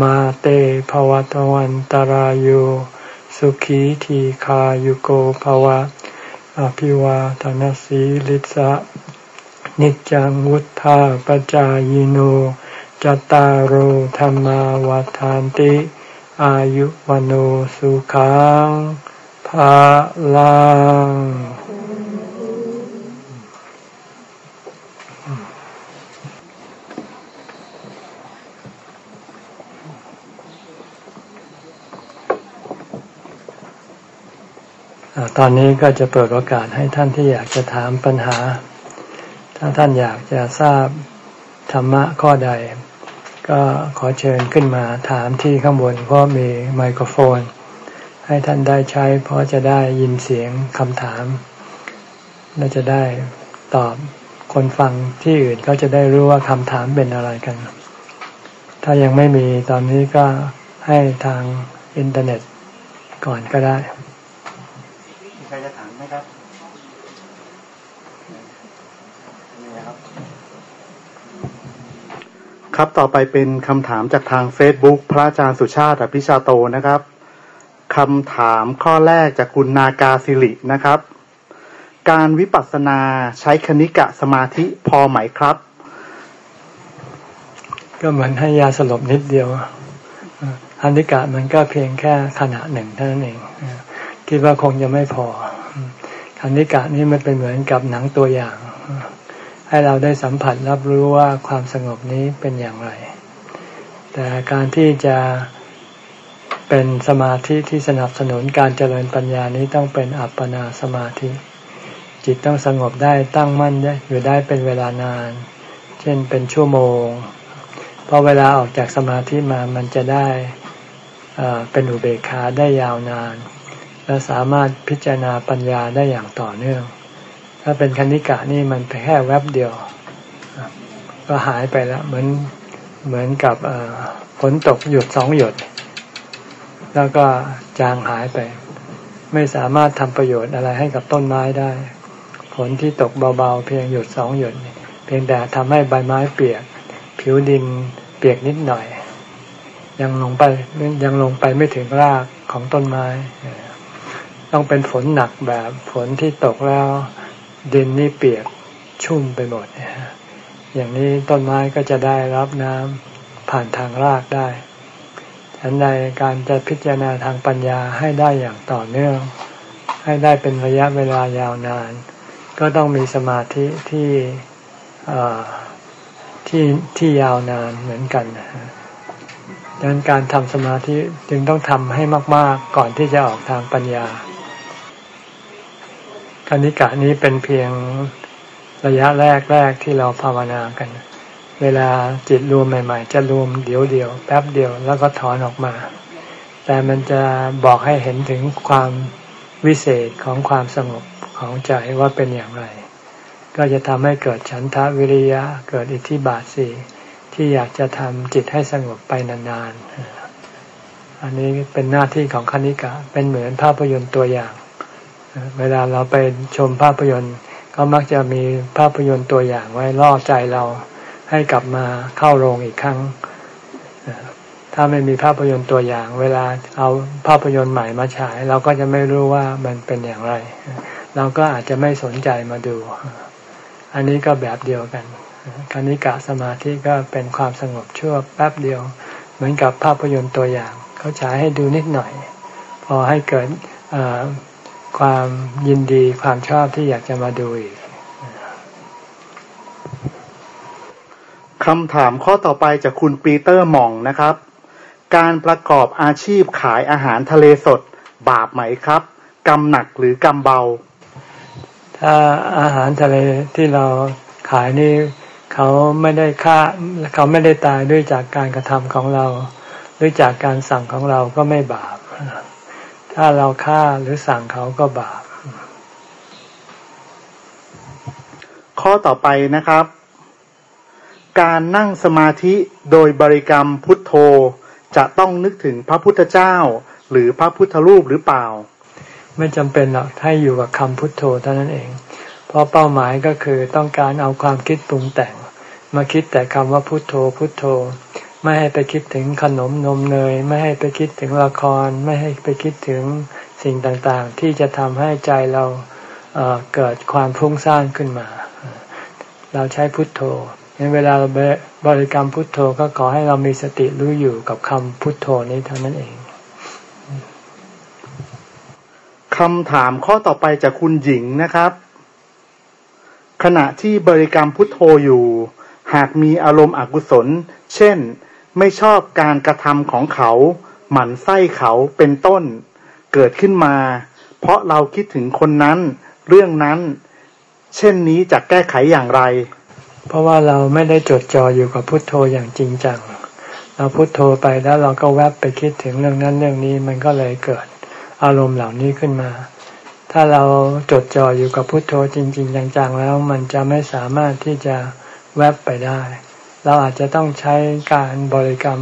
มาเตภวตวันตารโยสุขีทีขายุโกภวะ อภิวาทนสีลิสะนิจังวุธาปจายโนจตารโหธรรมาวาทานติ อายุวันสุขังภาลัง ตอนนี้ก็จะเปิดโอกาสให้ท่านที่อยากจะถามปัญหา ถ้าท่านอยากจะทราบธรรมะข้อใด ก็ขอเชิญขึ้นมาถามที่ข้างบนเพราะมีไมโครโฟน ให้ท่านได้ใช้ เพราะจะได้ยินเสียงคำถาม และจะได้ตอบคนฟังที่อื่นก็จะได้รู้ว่าคำถามเป็นอะไรกัน ถ้ายังไม่มีตอนนี้ก็ให้ทางอินเทอร์เน็ตก่อนก็ได้ครจะถามไหมครับนี่ครับ ครับต่อไปเป็นคำถามจากทาง Facebook พระอาจารย์สุชาติอภิชาโตนะครับคำถามข้อแรกจากคุณนากาสิรินะครับ การวิปัสสนาใช้คณิกะสมาธิพอไหมครับ ก็เหมือนให้ยาสลบนิดเดียวคณิกะมันก็เพียงแค่ขณะหนึ่งเท่านั้นเองคิดว่าคงจะไม่พอคันนิกะนี่มันเป็นเหมือนกับหนังตัวอย่าง ให้เราได้สัมผัสรับรู้ว่าความสงบนี้เป็นอย่างไร แต่การที่จะเป็นสมาธิที่สนับสนุนการเจริญปัญญานี้ต้องเป็นอัปปนาสมาธิ จิตต้องสงบได้ตั้งมั่นได้อยู่ได้เป็นเวลานาน เช่นเป็นชั่วโมงพอเวลาออกจากสมาธิมามันจะได้เป็นอุเบกขาได้ยาวนาน และสามารถพิจารณาปัญญาได้อย่างต่อเนื่อง ถ้าเป็นคณิกะนี่มันแค่แวบเดียว ก็หายไปแล้วเหมือนเหมือนกับฝนตกหยุดสองหยด แล้วก็จางหายไป ไม่สามารถทำประโยชน์อะไรให้กับต้นไม้ได้ฝนที่ตกเบาๆ เพียงหยุดสองหยด เพียงแต่ทำให้ใบไม้เปียก ผิวดินเปียกนิดหน่อย ยังลงไปยังลงไปไม่ถึงรากของต้นไม้ ต้องเป็นฝนหนักแบบฝนที่ตกแล้ว ดินนี่เปียกชุ่มไปหมดนี่ยอย่างนี้ต้นไม้ก็จะได้รับน้ำผ่านทางรากได้ฉันใดการจะพิจารณาทางปัญญาให้ได้อย่างต่อเนื่อง ให้ได้เป็นระยะเวลายาวนาน ก็ต้องมีสมาธิที่ที่ที่ยาวนานเหมือนกันดังนั้นการทำสมาธิจึงต้องทำให้มาก ๆ ก่อนที่จะออกทางปัญญา คณิกะนี้เป็นเพียงระยะแรกแรกที่เราภาวนากัน เวลาจิตรวมใหม่ ๆ จะรวมเดี๋ยวเดียวแป๊บเดียวแล้วก็ถอนออกมา แต่มันจะบอกให้เห็นถึงความวิเศษของความสงบของใจว่าเป็นอย่างไร ก็จะทำให้เกิดฉันทะวิริยะเกิดอิทธิบาทสี่ที่อยากจะทำจิตให้สงบไปนานๆอันนี้เป็นหน้าที่ของคณิกะเป็นเหมือนภาพยนตร์ตัวอย่าง เวลาเราไปชมภาพยนตร์ ก็มักจะมีภาพยนตร์ตัวอย่างไว้ล่อใจเราให้กลับมาเข้าโรงอีกครั้ง ถ้าไม่มีภาพยนตร์ตัวอย่าง เวลาเอาภาพยนตร์ใหม่มาฉาย เราก็จะไม่รู้ว่ามันเป็นอย่างไร เราก็อาจจะไม่สนใจมาดู อันนี้ก็แบบเดียวกันคณิกะสมาธิก็เป็นความสงบชั่วแป๊บเดียว เหมือนกับภาพยนตร์ตัวอย่าง เขาฉายให้ดูนิดหน่อย พอให้เกิด ความยินดีความชอบที่อยากจะมาดูอีกคำถามข้อต่อไปจากคุณปีเตอร์หม่องนะครับ การประกอบอาชีพขายอาหารทะเลสดบาปไหมครับกรรมหนักหรือกรรมเบา ถ้าอาหารทะเลที่เราขายนี่เขาไม่ได้ฆ่าเขาไม่ได้ตายด้วยจากการกระทำของเรา ด้วยจากการสั่งของเราก็ไม่บาป ถ้าเราฆ่าหรือสั่งเขาก็บาป ข้อต่อไปนะครับ การนั่งสมาธิโดยบริกรรมพุทโธจะต้องนึกถึงพระพุทธเจ้า หรือพระพุทธรูปหรือเปล่า ไม่จำเป็นหรอกให้อยู่กับคำพุทโธเท่านั้นเอง เพราะเป้าหมายก็คือต้องการเอาความคิดปรุงแต่ง มาคิดแต่คำว่าพุทโธพุทโธ ไม่ให้ไปคิดถึงขนมนมเนย ไม่ให้ไปคิดถึงละคร ไม่ให้ไปคิดถึงสิ่งต่างๆ ที่จะทำให้ใจเราเเกิดความพุ่งสร้างขึ้นมา เราใช้พุทโธในเวลาเราบริกรรมพุทโธก็ขอให้เรามีสติรู้อยู่กับคำพุทโธนี้เท่านั้นเองคำถามข้อต่อไปจากคุณหญิงนะครับ ขณะที่บริกรรมพุทโธอยู่ หากมีอารมณ์อกุศล เช่น ไม่ชอบการกระทำของเขา หมั่นไส้เขาเป็นต้น เกิดขึ้นมา เพราะเราคิดถึงคนนั้น เรื่องนั้น เช่นนี้จะแก้ไขอย่างไร เพราะว่าเราไม่ได้จดจ่ออยู่กับพุทโธอย่างจริงจังเราพุทโธไปแล้วเราก็แวบไปคิดถึงเรื่องนั้นเรื่องนี้มันก็เลยเกิดอารมณ์เหล่านี้ขึ้นมา ถ้าเราจดจ่ออยู่กับพุทโธจริง ๆ จังๆแล้ว มันจะไม่สามารถที่จะแวบไปได้ เราอาจจะต้องใช้การบริกรรม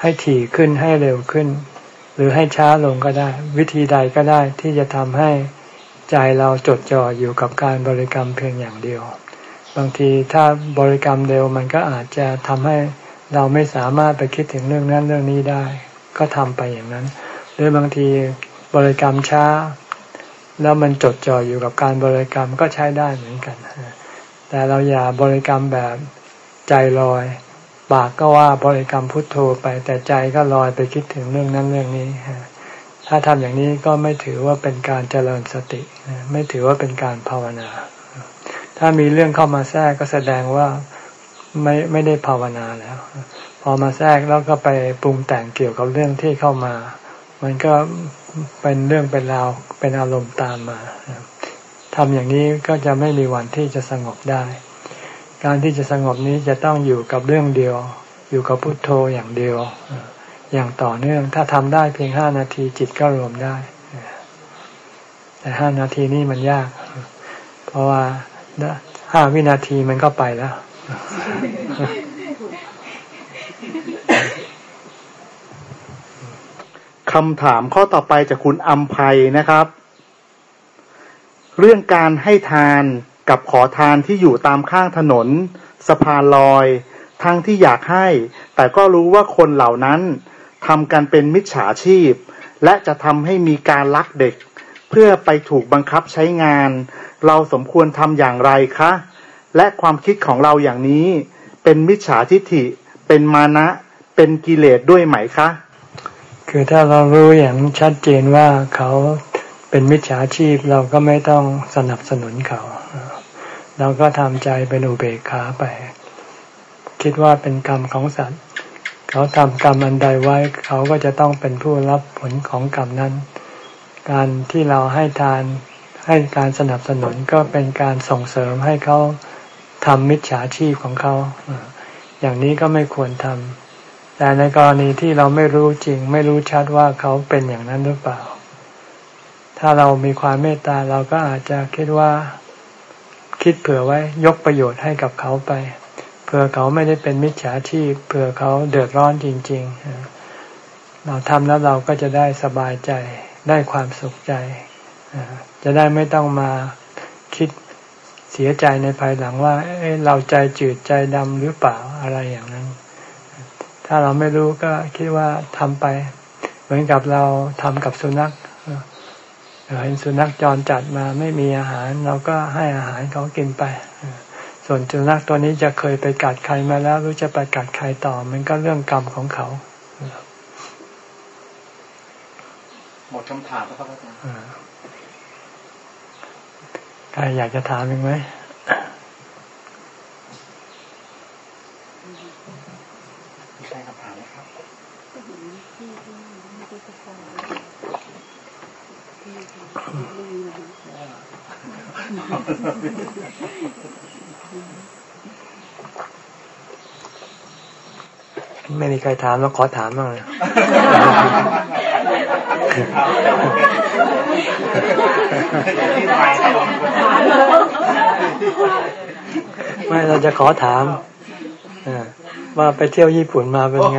ให้ถี่ขึ้นให้เร็วขึ้น หรือให้ช้าลงก็ได้ วิธีใดก็ได้ที่จะทำให้ใจเราจดจ่ออยู่กับการบริกรรมเพียงอย่างเดียว บางทีถ้าบริกรรมเร็วมันก็อาจจะทำให้เราไม่สามารถไปคิดถึงเรื่องนั้นเรื่องนี้ได้ ก็ทำไปอย่างนั้น หรือบางทีบริกรรมช้า แล้วมันจดจ่ออยู่กับการบริกรรมก็ใช้ได้เหมือนกัน แต่เราอย่าบริกรรมแบบ ใจลอย ปากก็ว่าบริกรรมพุทโธไป แต่ใจก็ลอยไปคิดถึงเรื่องนั้นเรื่องนี้ถ้าทำอย่างนี้ก็ไม่ถือว่าเป็นการเจริญสติ ไม่ถือว่าเป็นการภาวนา ถ้ามีเรื่องเข้ามาแทรกก็แสดงว่าไม่ไม่ได้ภาวนาแล้ว พอมาแทรกแล้วก็ไปปรุงแต่งเกี่ยวกับเรื่องที่เข้ามา มันก็เป็นเรื่องเป็นราวเป็นอารมณ์ตามมาทำอย่างนี้ก็จะไม่มีวันที่จะสงบได้ การที่จะสงบนี้จะต้องอยู่กับเรื่องเดียว อยู่กับพุทโธอย่างเดียว อย่างต่อเนื่อง ถ้าทำได้เพียงห้านาทีจิตก็รวมได้ แต่ห้านาทีนี่มันยาก เพราะว่าห้าวินาทีมันก็ไปแล้วคำถามข้อต่อไปจากคุณอัมภัยนะครับ เรื่องการให้ทาน กับขอทานที่อยู่ตามข้างถนน สะพานลอย ทั้งที่อยากให้ แต่ก็รู้ว่าคนเหล่านั้นทำกันเป็นมิจฉาชีพ และจะทำให้มีการลักเด็ก เพื่อไปถูกบังคับใช้งาน เราสมควรทำอย่างไรคะ และความคิดของเราอย่างนี้เป็นมิจฉาทิฏฐิ เป็นมานะ เป็นกิเลสด้วยไหมคะ คือถ้าเรารู้อย่างชัดเจนว่าเขาเป็นมิจฉาชีพเราก็ไม่ต้องสนับสนุนเขา เราก็ทำใจเป็นอุเบกขาไป คิดว่าเป็นกรรมของสัตว์ เขาทำกรรมอันใดไว้ เขาก็จะต้องเป็นผู้รับผลของกรรมนั้น การที่เราให้ทานให้การสนับสนุนก็เป็นการส่งเสริมให้เขาทำมิจฉาชีพของเขา อย่างนี้ก็ไม่ควรทำ แต่ในกรณีที่เราไม่รู้จริง ไม่รู้ชัดว่าเขาเป็นอย่างนั้นหรือเปล่า ถ้าเรามีความเมตตาเราก็อาจจะคิดว่า คิดเผื่อไว้ยกประโยชน์ให้กับเขาไปเผื่อเขาไม่ได้เป็นมิจฉาชีพเผื่อเขาเดือดร้อนจริง ๆ เราทำแล้วเราก็จะได้สบายใจได้ความสุขใจ จะได้ไม่ต้องมาคิดเสียใจในภายหลังว่าเเราใจจืดใจดำหรือเปล่าอะไรอย่างนั้น ถ้าเราไม่รู้ก็คิดว่าทำไป เหมือนกับเราทำกับสุนัข เห็นสุนัขจรจัดมาไม่มีอาหาร เราก็ให้อาหารเขากินไป ส่วนสุนัขตัวนี้จะเคยไปกัดใครมาแล้วรู้จะไปกัดใครต่อ มันก็เรื่องกรรมของเขา หมดคำถามแล้วครับอาจารย์ใครอยากจะถามอีกไหม ไม่มีใครถามแล้วขอถามบ้างเลยไม่เราจะขอถามว่าไปเที่ยวญี่ปุ่นมาเป็นไง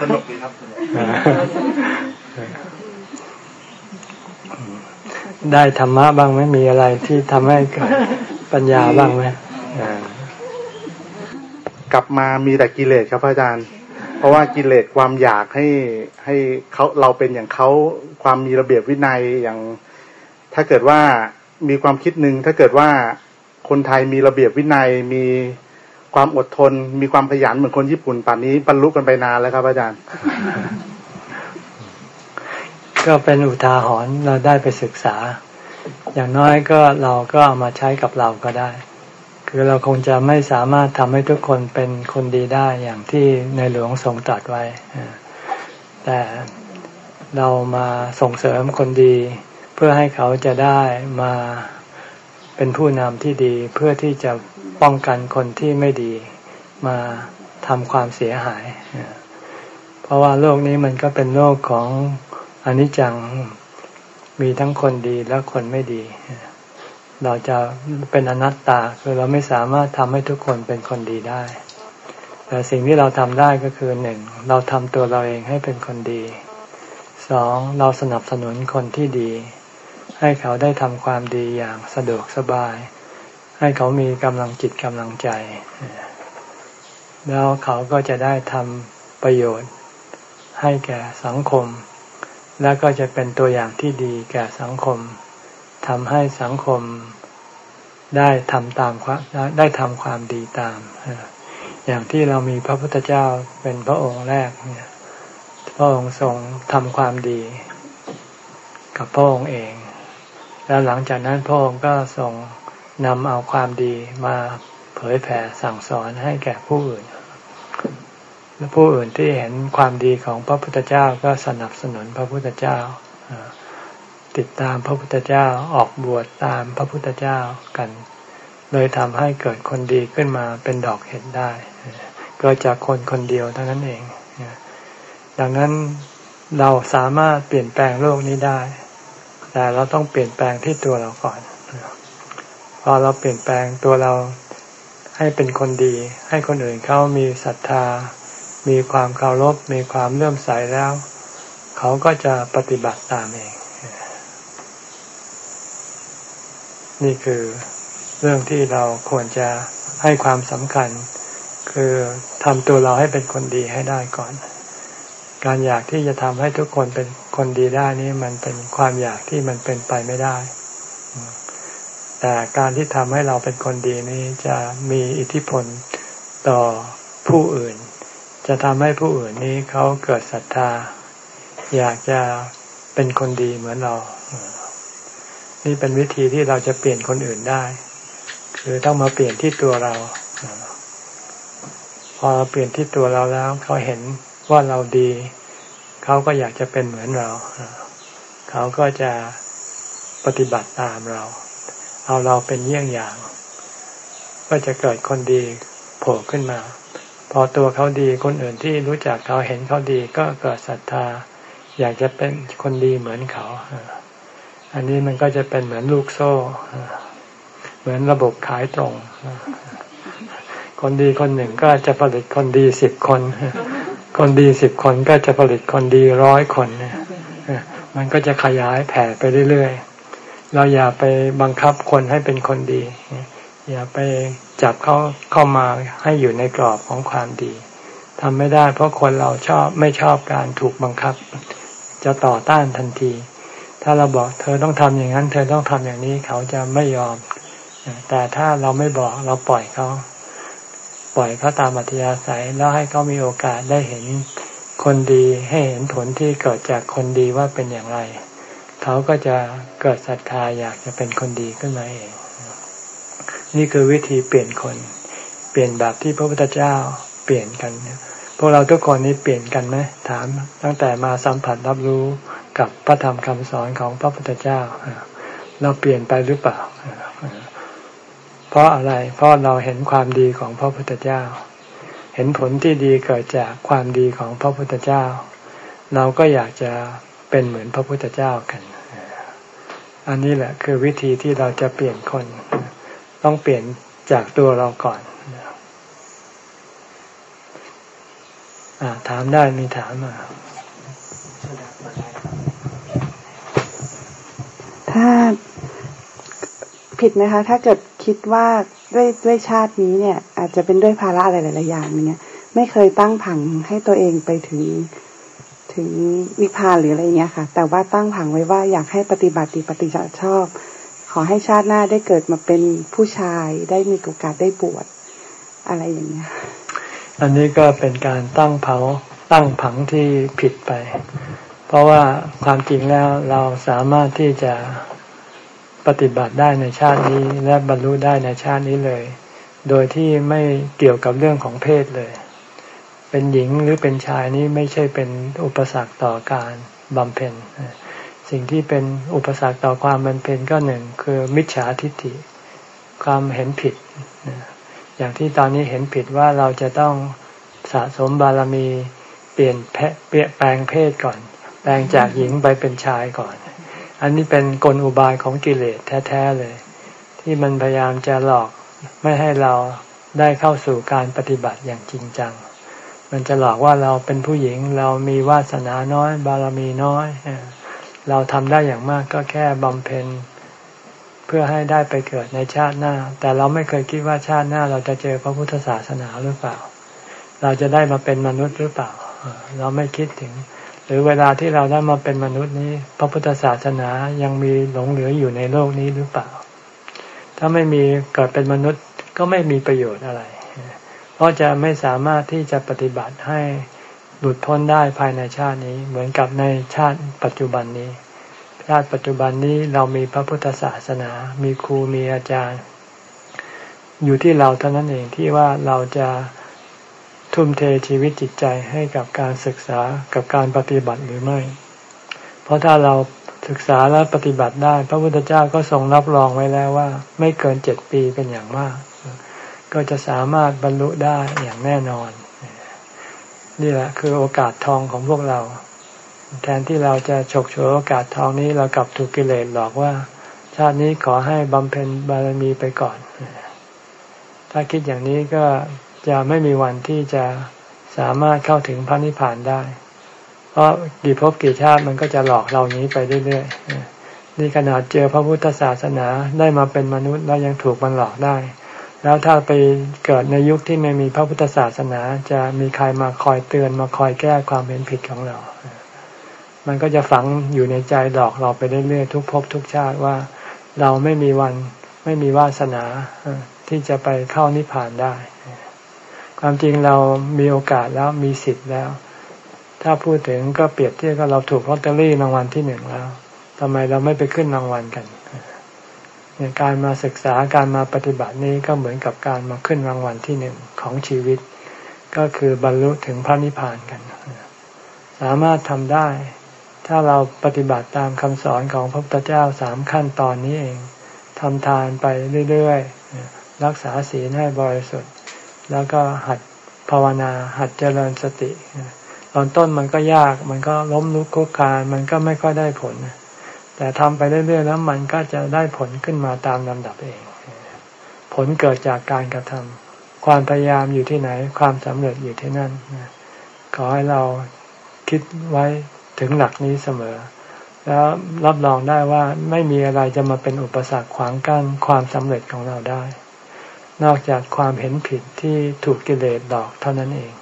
สนุกดีครับ ได้ธรรมะบ้างไหมมีอะไรที่ทำให้ปัญญาบ้างไหมกลับมามีแต่กิเลสครับอาจารย์ เพราะว่ากิเลสความอยากให้ให้เขาเราเป็นอย่างเขาความมีระเบียบวินัยอย่าง ถ้าเกิดว่ามีความคิดหนึ่งถ้าเกิดว่าคนไทยมีระเบียบวินัยมีความอดทน มีความขยันเหมือนคนญี่ปุ่นป่านนี้บรรลุกันไปนานแล้วครับอาจารย์ ก็เป็นอุทาหรณ์เราได้ไปศึกษา อย่างน้อยก็เราก็เอามาใช้กับเราก็ได้ คือเราคงจะไม่สามารถทำให้ทุกคนเป็นคนดีได้อย่างที่ในหลวงทรงตรัสไว้ แต่เรามาส่งเสริมคนดี เพื่อให้เขาจะได้มาเป็นผู้นำที่ดีเพื่อที่จะป้องกันคนที่ไม่ดี มาทำความเสียหาย เพราะว่าโลกนี้มันก็เป็นโลกของ อนิจจังมีทั้งคนดีและคนไม่ดี เราจะเป็นอนัตตาคือเราไม่สามารถทำให้ทุกคนเป็นคนดีได้ แต่สิ่งที่เราทำได้ก็คือหนึ่งเราทำตัวเราเองให้เป็นคนดีสองเราสนับสนุนคนที่ดี ให้เขาได้ทำความดีอย่างสะดวกสบาย ให้เขามีกำลังจิตกำลังใจ แล้วเขาก็จะได้ทำประโยชน์ให้แก่สังคม แล้วก็จะเป็นตัวอย่างที่ดีแก่สังคมทำให้สังคมได้ทำตามความได้ทำความดีตาม อย่างที่เรามีพระพุทธเจ้าเป็นพระองค์แรกเนี่ยพระองค์ทรงทำความดี กับพระองค์เอง แล้วหลังจากนั้นพระองค์ก็ทรงนำเอาความดีมาเผยแผ่สั่งสอนให้แก่ผู้อื่น ผู้อื่นที่เห็นความดีของพระพุทธเจ้าก็สนับสนุนพระพุทธเจ้า ติดตามพระพุทธเจ้าออกบวชตามพระพุทธเจ้ากัน เลยทำให้เกิดคนดีขึ้นมาเป็นดอกเห็ดได้เกิดจากคนคนเดียวเท่านั้นเอง ดังนั้นเราสามารถเปลี่ยนแปลงโลกนี้ได้ แต่เราต้องเปลี่ยนแปลงที่ตัวเราก่อน พอเราเปลี่ยนแปลงตัวเราให้เป็นคนดี ให้คนอื่นเขามีศรัทธา มีความเคารพมีความเลื่อมใสแล้ว เขาก็จะปฏิบัติตามเอง นี่คือเรื่องที่เราควรจะให้ความสำคัญ คือทำตัวเราให้เป็นคนดีให้ได้ก่อน การอยากที่จะทำให้ทุกคนเป็นคนดีได้นี่มันเป็นความอยากที่มันเป็นไปไม่ได้ แต่การที่ทำให้เราเป็นคนดีนี้จะมีอิทธิพลต่อผู้อื่น จะทำให้ผู้อื่นนี้เขาเกิดศรัทธา อยากจะเป็นคนดีเหมือนเรา นี่เป็นวิธีที่เราจะเปลี่ยนคนอื่นได้ คือต้องมาเปลี่ยนที่ตัวเรา พอเราเปลี่ยนที่ตัวเราแล้ว เขาเห็นว่าเราดี เขาก็อยากจะเป็นเหมือนเรา เขาก็จะปฏิบัติตามเรา เอาเราเป็นเยี่ยงอย่าง ก็จะเกิดคนดีโผล่ขึ้นมา พอตัวเขาดีคนอื่นที่รู้จักเขาเห็นเขาดีก็เกิดศรัทธา อยากจะเป็นคนดีเหมือนเขา อันนี้มันก็จะเป็นเหมือนลูกโซ่ เหมือนระบบขายตรง คนดีคนหนึ่งก็จะผลิตคนดีสิบคน คนดีสิบคนก็จะผลิตคนดีร้อยคน มันก็จะขยายแผ่ไปเรื่อยๆ เราอย่าไปบังคับคนให้เป็นคนดี อย่าไปจับเขาเข้ามาให้อยู่ในกรอบของความดีทำไม่ได้เพราะคนเราชอบไม่ชอบการถูกบังคับ จะต่อต้านทันที ถ้าเราบอกเธอต้องทำอย่างนั้น เธอต้องทำอย่างนี้เขาจะไม่ยอม แต่ถ้าเราไม่บอกเราปล่อยเขาปล่อยเขาตามอัธยาศัยแล้วให้เขามีโอกาสได้เห็นคนดีให้เห็นผลที่เกิดจากคนดีว่าเป็นอย่างไร เขาก็จะเกิดศรัทธาอยากจะเป็นคนดีขึ้นมาเอง นี่คือวิธีเปลี่ยนคน เปลี่ยนแบบที่พระพุทธเจ้าเปลี่ยนกันพวกเราทุกคนนี้เปลี่ยนกันไหมถาม ตั้งแต่มาสัมผัสรับรู้กับพระธรรมคำสอนของพระพุทธเจ้า เราเปลี่ยนไปหรือเปล่า เพราะอะไร เพราะเราเห็นความดีของพระพุทธเจ้า เห็นผลที่ดีเกิดจากความดีของพระพุทธเจ้า เราก็อยากจะเป็นเหมือนพระพุทธเจ้ากัน อันนี้แหละคือวิธีที่เราจะเปลี่ยนคน ต้องเปลี่ยนจากตัวเราก่อนอถามได้มีถามมา ถ้าผิดไหมคะ ถ้าเกิดคิดว่าด้วยด้วยชาตินี้เนี่ย อาจจะเป็นด้วยภาระอะไรหลายๆอย่างเนี่ยไม่เคยตั้งผังให้ตัวเองไปถึงถึงวิพานหรืออะไรเงี้ยค่ะ แต่ว่าตั้งผังไว้ว่าอยากให้ปฏิบัติปฏิบัติชอบ ขอให้ชาติหน้าได้เกิดมาเป็นผู้ชายได้มีโอกาสได้บวชอะไรอย่างเงี้ย อันนี้ก็เป็นการตั้งเผาตั้งผังที่ผิดไป เพราะว่าความจริงแล้วเราสามารถที่จะปฏิบัติได้ในชาตินี้และบรรลุได้ในชาตินี้เลย โดยที่ไม่เกี่ยวกับเรื่องของเพศเลย เป็นหญิงหรือเป็นชายนี้ไม่ใช่เป็นอุปสรรคต่อการบำเพ็ญ สิ่งที่เป็นอุปสรรคต่อความบำเพ็ญก็หนึ่งคือมิจฉาทิฏฐิ ความเห็นผิด อย่างที่ตอนนี้เห็นผิดว่าเราจะต้องสะสมบารมีเปลี่ยนเปลี่ยนแปลงเพศก่อน แปลงจากหญิงไปเป็นชายก่อน อันนี้เป็นกลอุบายของกิเลสแท้ๆเลย ที่มันพยายามจะหลอกไม่ให้เราได้เข้าสู่การปฏิบัติอย่างจริงจัง มันจะหลอกว่าเราเป็นผู้หญิงเรามีวาสนาน้อย บารมีน้อย เราทำได้อย่างมากก็แค่บำเพ็ญเพื่อให้ได้ไปเกิดในชาติหน้า แต่เราไม่เคยคิดว่าชาติหน้าเราจะเจอพระพุทธศาสนาหรือเปล่า เราจะได้มาเป็นมนุษย์หรือเปล่า เราไม่คิดถึง หรือเวลาที่เราได้มาเป็นมนุษย์นี้ พระพุทธศาสนายังมีหลงเหลืออยู่ในโลกนี้หรือเปล่า ถ้าไม่มีเกิดเป็นมนุษย์ก็ไม่มีประโยชน์อะไร เพราะจะไม่สามารถที่จะปฏิบัติให้ หลุดพ้นได้ภายในชาตินี้ เหมือนกับในชาติปัจจุบันนี้ ชาติปัจจุบันนี้เรามีพระพุทธศาสนา มีครูมีอาจารย์ อยู่ที่เราเท่านั้นเองที่ว่าเราจะทุ่มเทชีวิตจิตใจให้กับการศึกษากับการปฏิบัติหรือไม่ เพราะถ้าเราศึกษาและปฏิบัติได้ พระพุทธเจ้าก็ทรงรับรองไว้แล้วว่า ไม่เกินเจ็ดปีเป็นอย่างมาก ก็จะสามารถบรรลุได้อย่างแน่นอน นี่แหละคือโอกาสทองของพวกเรา แทนที่เราจะฉกฉวยโอกาสทองนี้เรากลับถูกกิเลสหลอกว่า ชาตินี้ขอให้บำเพ็ญบารมีไปก่อน ถ้าคิดอย่างนี้ก็จะไม่มีวันที่จะสามารถเข้าถึงพระนิพพานได้ เพราะกี่ภพกี่ชาติมันก็จะหลอกเรานี้ไปเรื่อยๆนี่ขนาดเจอพระพุทธศาสนาได้มาเป็นมนุษย์แล้วยังถูกมันหลอกได้ แล้วถ้าไปเกิดในยุคที่ไม่มีพระพุทธศาสนา จะมีใครมาคอยเตือนมาคอยแก้ความเห็นผิดของเรา มันก็จะฝังอยู่ในใจหลอกเราไปเรื่อยๆทุกภพทุกชาติว่าเราไม่มีวันไม่มีวาสนาที่จะไปเข้านิพพานได้ ความจริงเรามีโอกาสแล้วมีสิทธิ์แล้ว ถ้าพูดถึงก็เปรียบเทียบกับเราถูกลอตเตอรี่รางวัลที่หนึ่งแล้วทำไมเราไม่ไปขึ้นรางวัลกัน การมาศึกษาการมาปฏิบัตินี้ก็เหมือนกับการมาขึ้นรางวัลที่หนึ่งของชีวิต ก็คือบรรลุถึงพระนิพพานกัน สามารถทำได้ ถ้าเราปฏิบัติตามคำสอนของพระพุทธเจ้าสามขั้นตอนนี้เองทำทานไปเรื่อยๆ รักษาศีลให้บริสุทธิ์ แล้วก็หัดภาวนา หัดเจริญสติ ตอนต้นมันก็ยาก มันก็ล้มลุกคลุกคาน มันก็ไม่ค่อยได้ผล แต่ทำไปเรื่อยๆแล้วมันก็จะได้ผลขึ้นมาตามลำดับเอง ผลเกิดจากการกระทำความพยายามอยู่ที่ไหน ความสำเร็จอยู่ที่นั่นขอให้เราคิดไว้ถึงหลักนี้เสมอ แล้วรับรองได้ว่าไม่มีอะไรจะมาเป็นอุปสรรคขวางกั้นความสำเร็จของเราได้ นอกจากความเห็นผิดที่ถูกกิเลสดอกเท่านั้นเอง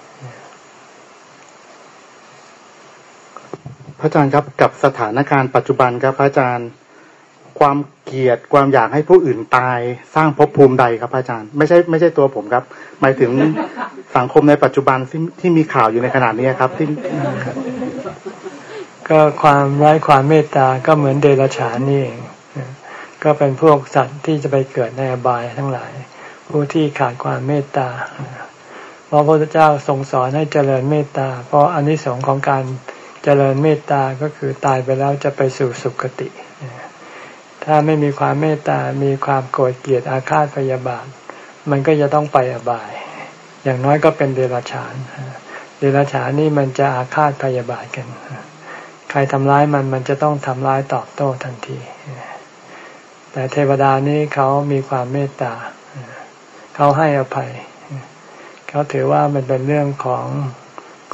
พระอาจารย์ครับกับสถานการณ์ปัจจุบันครับพระอาจารย์ความเกลียดความอยากให้ผู้อื่นตายสร้างภพภูมิใดครับพระอาจารย์ ไม่ใช่ไม่ใช่ตัวผมครับ หมายถึงสังคมในปัจจุบันที่ที่มีข่าวอยู่ในขณะนี้ครับที่ก็ความไร้ความเมตตาก็เหมือนเดรัจฉานนี่เองก็เป็นพวกสัตว์ที่จะไปเกิดในอบายทั้งหลาย ผู้ที่ขาดความเมตตาเพราะพระพุทธเจ้าทรงสอนให้เจริญเมตตา เพราะอนนิสงส์ของการ เจริญเมตตาก็คือตายไปแล้วจะไปสู่สุคติ ถ้าไม่มีความเมตตา มีความโกรธเกลียดอาฆาตพยาบาท มันก็จะต้องไปอบาย อย่างน้อยก็เป็นเดรัจฉาน เดรัจฉานนี่มันจะอาฆาตพยาบาทกัน ใครทำร้ายมันมันจะต้องทำร้ายตอบโต้ทันที แต่เทวดานี้เขามีความเมตตา เขาให้อภัย เขาถือว่ามันเป็นเรื่องของ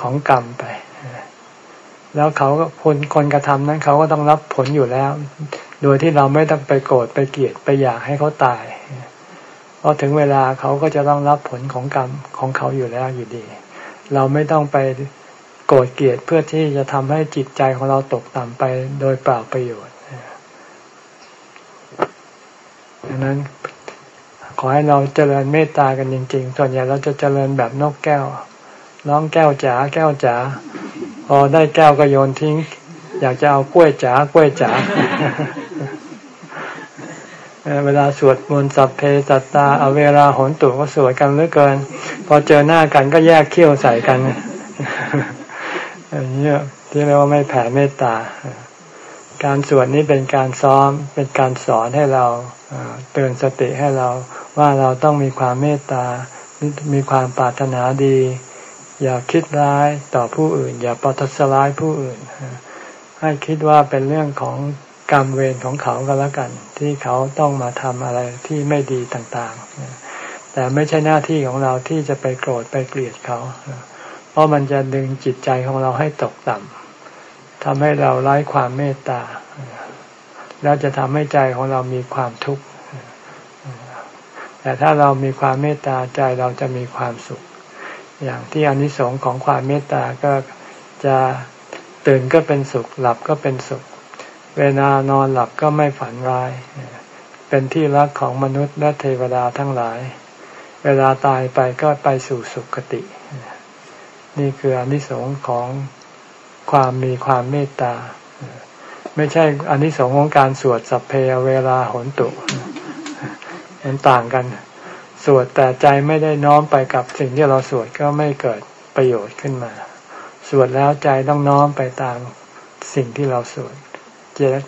ของกรรมไป แล้วเขาก็คนคนกระทำนั้นเขาก็ต้องรับผลอยู่แล้ว โดยที่เราไม่ต้องไปโกรธไปเกลียดไปอยากให้เขาตายพอถึงเวลาเขาก็จะต้องรับผลของกรรมของเขาอยู่แล้วอยู่ดี เราไม่ต้องไปโกรธเกลียดเพื่อที่จะทำให้จิตใจของเราตกต่ำไปโดยเปล่าประโยชน์ดังนั้นขอให้เราเจริญเมตตากันจริง ๆ ส่วนใหญ่เราจะเจริญแบบนกแก้ว ร้องแก้วจ๋าแก้วจ๋าพอได้แก้วก็โยนทิ้ง อยากจะเอากล้วยจ๋ากล้วยจ๋าเวลาสวดมนต์สัพเพสัตตาเอาเวลาหนตุก็สวดกันเหลือเกิน พอเจอหน้ากันก็แยกเขี้ยวใส่กันอย่างนี้ที่เรียกว่าไม่แผ่เมตตา การสวดนี้เป็นการซ้อมเป็นการสอนให้เราเตือนสติให้เราว่าเราต้องมีความเมตตา มีความปรารถนาดี อย่าคิดร้ายต่อผู้อื่น อย่าปทุสร้ายผู้อื่น ให้คิดว่าเป็นเรื่องของกรรมเวรของเขาก็แล้วกัน ที่เขาต้องมาทำอะไรที่ไม่ดีต่างๆ แต่ไม่ใช่หน้าที่ของเราที่จะไปโกรธไปเกลียดเขา เพราะมันจะดึงจิตใจของเราให้ตกต่ำทำให้เราไร้ความเมตตา แล้วจะทำให้ใจของเรามีความทุกข์แต่ถ้าเรามีความเมตตาใจเราจะมีความสุข อย่างที่อนิสงส์ของความเมตตาก็จะตื่นก็เป็นสุข หลับก็เป็นสุข เวลานอนหลับก็ไม่ฝันร้าย เป็นที่รักของมนุษย์และเทวดาทั้งหลาย เวลาตายไปก็ไปสู่สุคติ นี่คืออนิสงส์ของความมีความเมตตา ไม่ใช่อนิสงส์ของการสวดสัพเพเวลาหนตุมันต่างกัน วดแต่ใจไม่ได้น้อมไปกับสิ่งที่เราสวดก็ไม่เกิดประโยชน์ขึ้นมา สวดแล้วใจต้องน้อมไปตามสิ่งที่เราสวด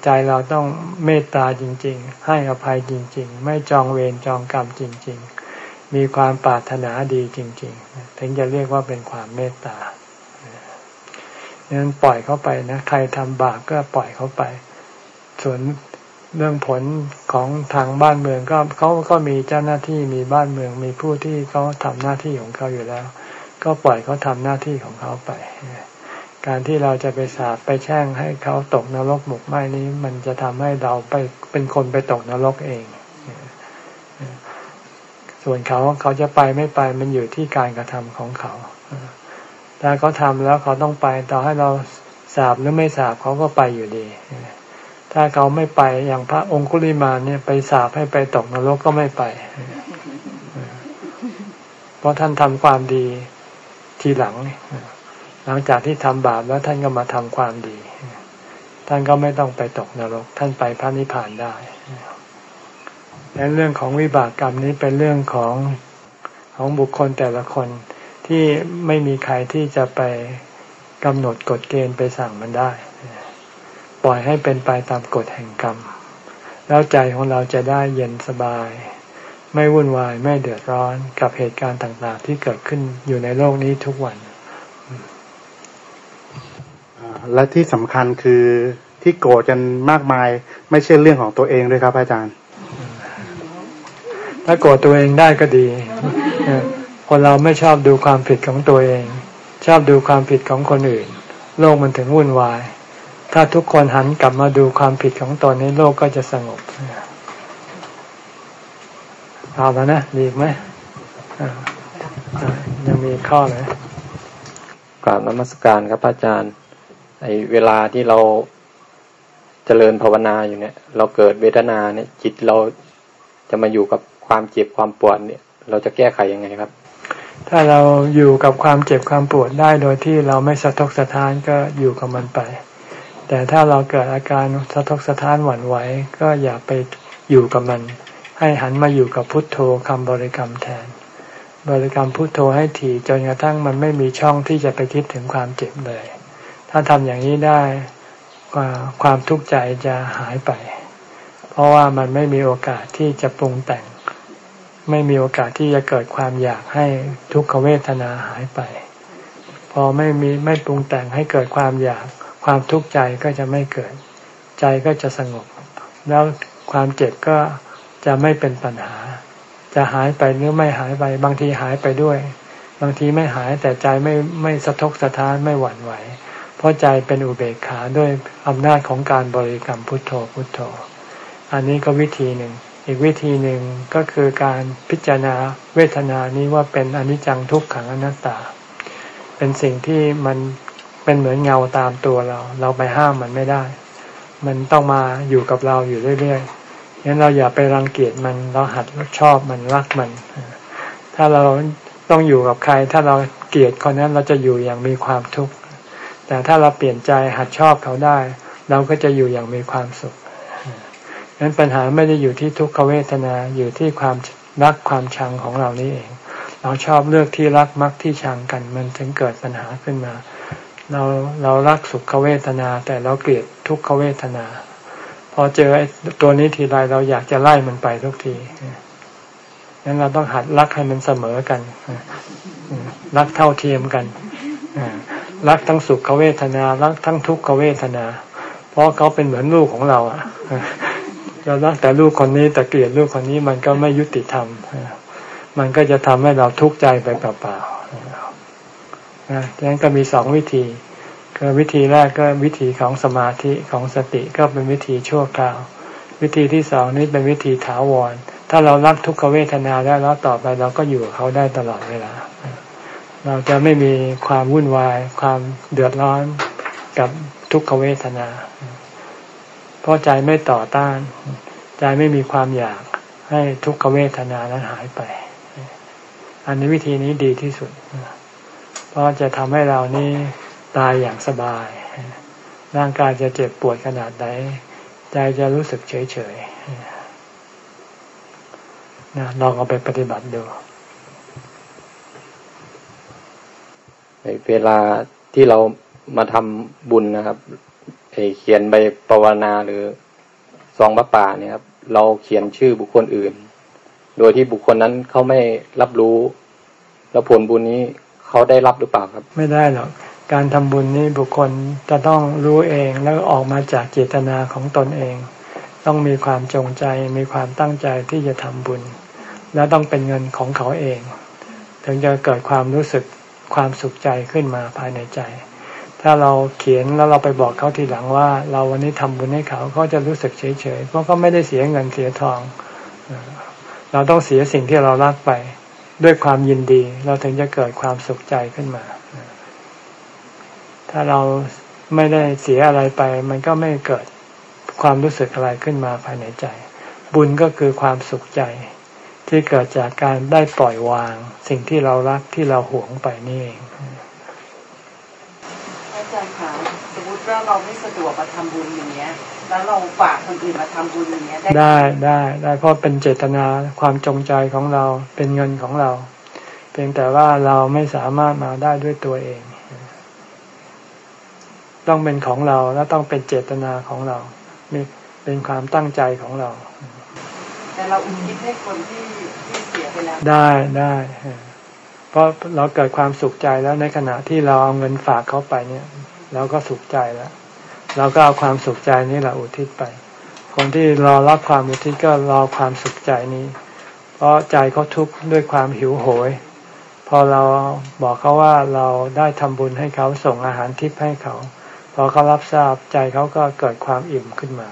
ใจเราต้องเมตตาจริง ๆ ให้อภัยจริง ๆ ไม่จองเวรจองกรรมจริง ๆ มีความปรารถนาดีจริง ๆ ถึงจะเรียกว่าเป็นความเมตตาดังนั้นปล่อยเขาไปนะ ใครทำบาปก็ปล่อยเขาไป ส่วน เรื่องผลของทางบ้านเมืองก็เขาก็มีเจ้าหน้าที่มีบ้านเมืองมีผู้ที่เขาทำหน้าที่ของเขาอยู่แล้ว ก็ปล่อยเขาทำหน้าที่ของเขาไป การที่เราจะไปสาบไปแช่งให้เขาตกนรกหมกไหมนี้ มันจะทำให้เราไปเป็นคนไปตกนรกเอง ส่วนเขาเขาจะไปไม่ไปมันอยู่ที่การกระทำของเขาถ้าเขาทาแล้วเขาต้องไปต่อให้เราสาบหรือไม่สาบเขาก็ไปอยู่ดี ถ้าเขาไม่ไปอย่างพระองคุลิมาเนี่ยไปสาบให้ไปตกนรกก็ไม่ไป เพราะท่านทำความดีทีหลัง หลังจากที่ทำบาปแล้วท่านก็มาทำความดี ท่านก็ไม่ต้องไปตกนรก ท่านไปพระนิพพานได้และเรื่องของวิบากกรรมนี้เป็นเรื่องของของบุคคลแต่ละคนที่ไม่มีใครที่จะไปกำหนดกฎเกณฑ์ไปสั่งมันได้ ปล่อยให้เป็นไปตามกฎแห่งกรรม แล้วใจของเราจะได้เย็นสบาย ไม่วุ่นวายไม่เดือดร้อนกับเหตุการณ์ต่างๆ ที่เกิดขึ้นอยู่ในโลกนี้ทุกวัน และที่สำคัญคือที่โกรธกันมากมาย ไม่ใช่เรื่องของตัวเองด้วยครับอาจารย์ ถ้าโกรธตัวเองได้ก็ดี คนเราไม่ชอบดูความผิดของตัวเอง ชอบดูความผิดของคนอื่น โลกมันถึงวุ่นวาย ถ้าทุกคนหันกลับมาดูความผิดของตนในโลกก็จะสงบเอาแล้วนะดีไหมยังมีข้อเลยกราบนมัสการครับอาจารย์ไอเวลาที่เราเจริญภาวนาอยู่เนี่ย เราเกิดเวทนาเนี่ย จิตเราจะมาอยู่กับความเจ็บความปวดเนี่ย เราจะแก้ไขยังไงครับ ถ้าเราอยู่กับความเจ็บความปวดได้โดยที่เราไม่สะทกสะท้านก็อยู่กับมันไป แต่ถ้าเราเกิดอาการสะทกสะท้านหวั่นไหวก็อย่าไปอยู่กับมัน ให้หันมาอยู่กับพุทโธคำบริกรรมแทน บริกรรมพุทโธให้ถี่จนกระทั่งมันไม่มีช่องที่จะไปคิดถึงความเจ็บเลย ถ้าทำอย่างนี้ได้ความทุกข์ใจจะหายไป เพราะว่ามันไม่มีโอกาสที่จะปรุงแต่ง ไม่มีโอกาสที่จะเกิดความอยากให้ทุกขเวทนาหายไป พอไม่มีไม่ปรุงแต่งให้เกิดความอยาก ความทุกข์ใจก็จะไม่เกิด ใจก็จะสงบ แล้วความเจ็บก็จะไม่เป็นปัญหา จะหายไปหรือไม่หายไป บางทีหายไปด้วย บางทีไม่หายแต่ใจไม่ไม่สะทกสะท้านไม่หวั่นไหว เพราะใจเป็นอุเบกขาด้วยอำนาจของการบริกรรมพุทโธพุทโธ อันนี้ก็วิธีหนึ่ง อีกวิธีหนึ่งก็คือการพิจารณาเวทนานี้ว่าเป็นอนิจจังทุกขังอนัตตา เป็นสิ่งที่มัน เป็นเหมือนเงาตามตัวเรา เราไปห้ามมันไม่ได้ มันต้องมาอยู่กับเราอยู่เรื่อยๆงั้นเราอย่าไปรังเกียจมันเราหัดชอบมันรักมัน ถ้าเราต้องอยู่กับใคร ถ้าเราเกลียดคนนั้นเราจะอยู่อย่างมีความทุกข์แต่ถ้าเราเปลี่ยนใจหัดชอบเขาได้ เราก็จะอยู่อย่างมีความสุขงั้นปัญหาไม่ได้อยู่ที่ทุกขเวทนาอยู่ที่ความรักความชังของเรานี่เอง เราชอบเลือกที่รักมักที่ชังกัน มันถึงเกิดปัญหาขึ้นมา เราเรารักสุขเวทนา แต่เราเกลียดทุกขเวทนา พอเจอตัวนี้ทีไรเราอยากจะไล่มันไปทุกทีงั้นเราต้องหัดรักให้มันเสมอกันรักเท่าเทียมกันรักทั้งสุขเวทนา รักทั้งทุกขเวทนา เพราะเขาเป็นเหมือนลูกของเราอะเรารักแต่ลูกคนนี้แต่เกลียดลูกคนนี้มันก็ไม่ยุติธรรมมันก็จะทำให้เราทุกข์ใจไปเปล่าๆ นะดังนั้นก็มีสองวิธีก็วิธีแรกก็วิธีของสมาธิของสติก็เป็นวิธีชั่วคราว วิธีที่สองนี้เป็นวิธีถาวร ถ้าเรารักทุกขเวทนาได้แล้วต่อไปเราก็อยู่กับเขาได้ตลอดเวลา เราจะไม่มีความวุ่นวาย ความเดือดร้อนกับทุกขเวทนา เพราะใจไม่ต่อต้าน ใจไม่มีความอยากให้ทุกขเวทนานั้นหายไป อันนี้วิธีนี้ดีที่สุด เพราะจะทำให้เรานี่ตายอย่างสบาย ร่างกายจะเจ็บปวดขนาดไหนใจจะรู้สึกเฉยเฉยนะลองเอาไปปฏิบัติดูในเวลาที่เรามาทำบุญนะครับเขียนใบปวนาหรือซองพระป่าเนี่ยครับ เราเขียนชื่อบุคคลอื่น โดยที่บุคคลนั้นเขาไม่รับรู้ แล้วผลบุญนี้ เขาได้รับหรือเปล่าครับ ไม่ได้หรอกการทำบุญนี้บุคคลจะต้องรู้เองแล้วออกมาจากเจตนาของตนเอง ต้องมีความจงใจมีความตั้งใจที่จะทำบุญ แล้วต้องเป็นเงินของเขาเอง ถึงจะเกิดความรู้สึกความสุขใจขึ้นมาภายในใจ ถ้าเราเขียนแล้วเราไปบอกเขาทีหลังว่า เราวันนี้ทำบุญให้เขาเขาจะรู้สึกเฉยเฉยเพราะเขาไม่ได้เสียเงินเสียทอง เราต้องเสียสิ่งที่เรารักไป ด้วยความยินดี เราถึงจะเกิดความสุขใจขึ้นมา ถ้าเราไม่ได้เสียอะไรไป มันก็ไม่เกิดความรู้สึกอะไรขึ้นมาภายในใจ บุญก็คือความสุขใจ ที่เกิดจากการได้ปล่อยวาง สิ่งที่เรารักที่เราหวงไปนี่เองจารย์คะสมมติ ว่าเราไม่สะดวกมาทำบุญอย่างเงี้ย แล้วเราฝากคนอื่นมาทำบุญอย่างเงี้ยได้ได้ได้เพราะเป็นเจตนาความจงใจของเราเป็นเงินของเรา เพียงแต่ว่าเราไม่สามารถมาได้ด้วยตัวเอง ต้องเป็นของเราและต้องเป็นเจตนาของเราเป็นความตั้งใจของเรา แต่เราอุทิศให้คนที่ที่เสียไปแล้วได้ได้เพราะเราเกิดความสุขใจแล้วในขณะที่เราเอาเงินฝากเขาไปเนี่ย เราก็สุขใจแล้วเราก็เอาความสุขใจนี้แหละอุทิศไป คนที่รอรับความอุทิศก็รอความสุขใจนี้ เพราะใจเขาทุกข์ด้วยความหิวโหย พอเราบอกเขาว่าเราได้ทำบุญให้เขาส่งอาหารทิพย์ให้เขา พอเขารับทราบใจเขาก็เกิดความอิ่มขึ้นมา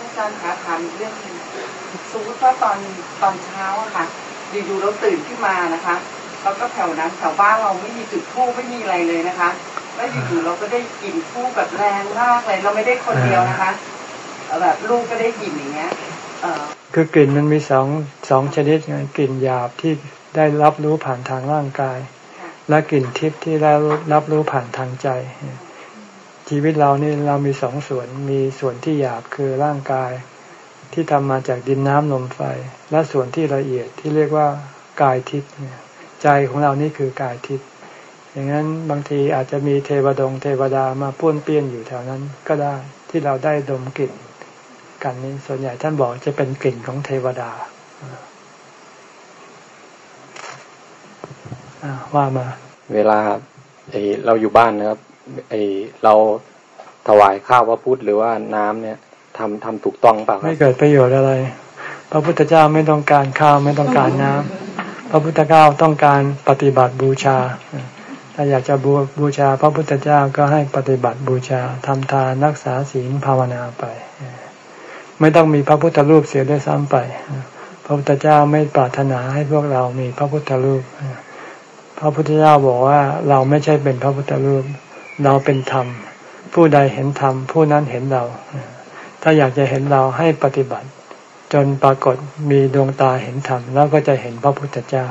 อาจารย์คะถามเรื่องนึงสมมติว่าตอนตอนเช้าอะค่ะ อยู่ๆเราตื่นขึ้นมานะคะแล้วก็แถวนั้นแถวบ้านเราไม่มีจุดทูบไม่มีอะไรเลยนะคะแล้วอยู่ๆเราก็ได้กลิ่นทูบแบบแรงมากเลย เราไม่ได้คนเดียวนะคะแบบลูกก็ได้กลิ่นอย่างเงี้ยคือกลิ่นมันมีสองสองชนิดไงกลิ่นหยาบที่ได้รับรู้ผ่านทางร่างกาย และกลิ่นทิพย์ที่ได้รับรู้ผ่านทางใจ ชีวิตเรานี่เรามีสองส่วนมีส่วนที่หยาบคือร่างกาย ที่ทำมาจากดินน้ำลมไฟ และส่วนที่ละเอียดที่เรียกว่ากายทิพย์ใจของเรานี่คือกายทิพย์อย่างนั้นบางทีอาจจะมีเทวดงเทวดามาป้วนเปี้ยนอยู่แถวนั้นก็ได้ที่เราได้ดมกลิ่นกันนี้ส่วนใหญ่ท่านบอกจะเป็นกลิ่นของเทวดาว่ามา เวลาไอเราอยู่บ้านนะครับไอเราถวายข้าวพระพุทธหรือว่าน้ำเนี่ย ทำทำถูกต้องเปล่าไม่เกิดประโยชน์อะไร พระพุทธเจ้าไม่ต้องการข้าวไม่ต้องการน้ำพระพุทธเจ้าต้องการปฏิบัติบูชา ถ้าอยากจะบูบูชา พระพุทธเจ้าก็ให้ปฏิบัติบูชาทำทานรักษาศีลภาวนาไป ไม่ต้องมีพระพุทธรูปเสียด้วยซ้ำไป พระพุทธเจ้าไม่ปรารถนาให้พวกเรามีพระพุทธรูป พระพุทธเจ้าบอกว่าเราไม่ใช่เป็นพระพุทธรูป เราเป็นธรรม ผู้ใดเห็นธรรมผู้นั้นเห็นเรา ถ้าอยากจะเห็นเราให้ปฏิบัติ จนปรากฏมีดวงตาเห็นธรรมแล้วก็จะเห็นพระพุทธเจ้า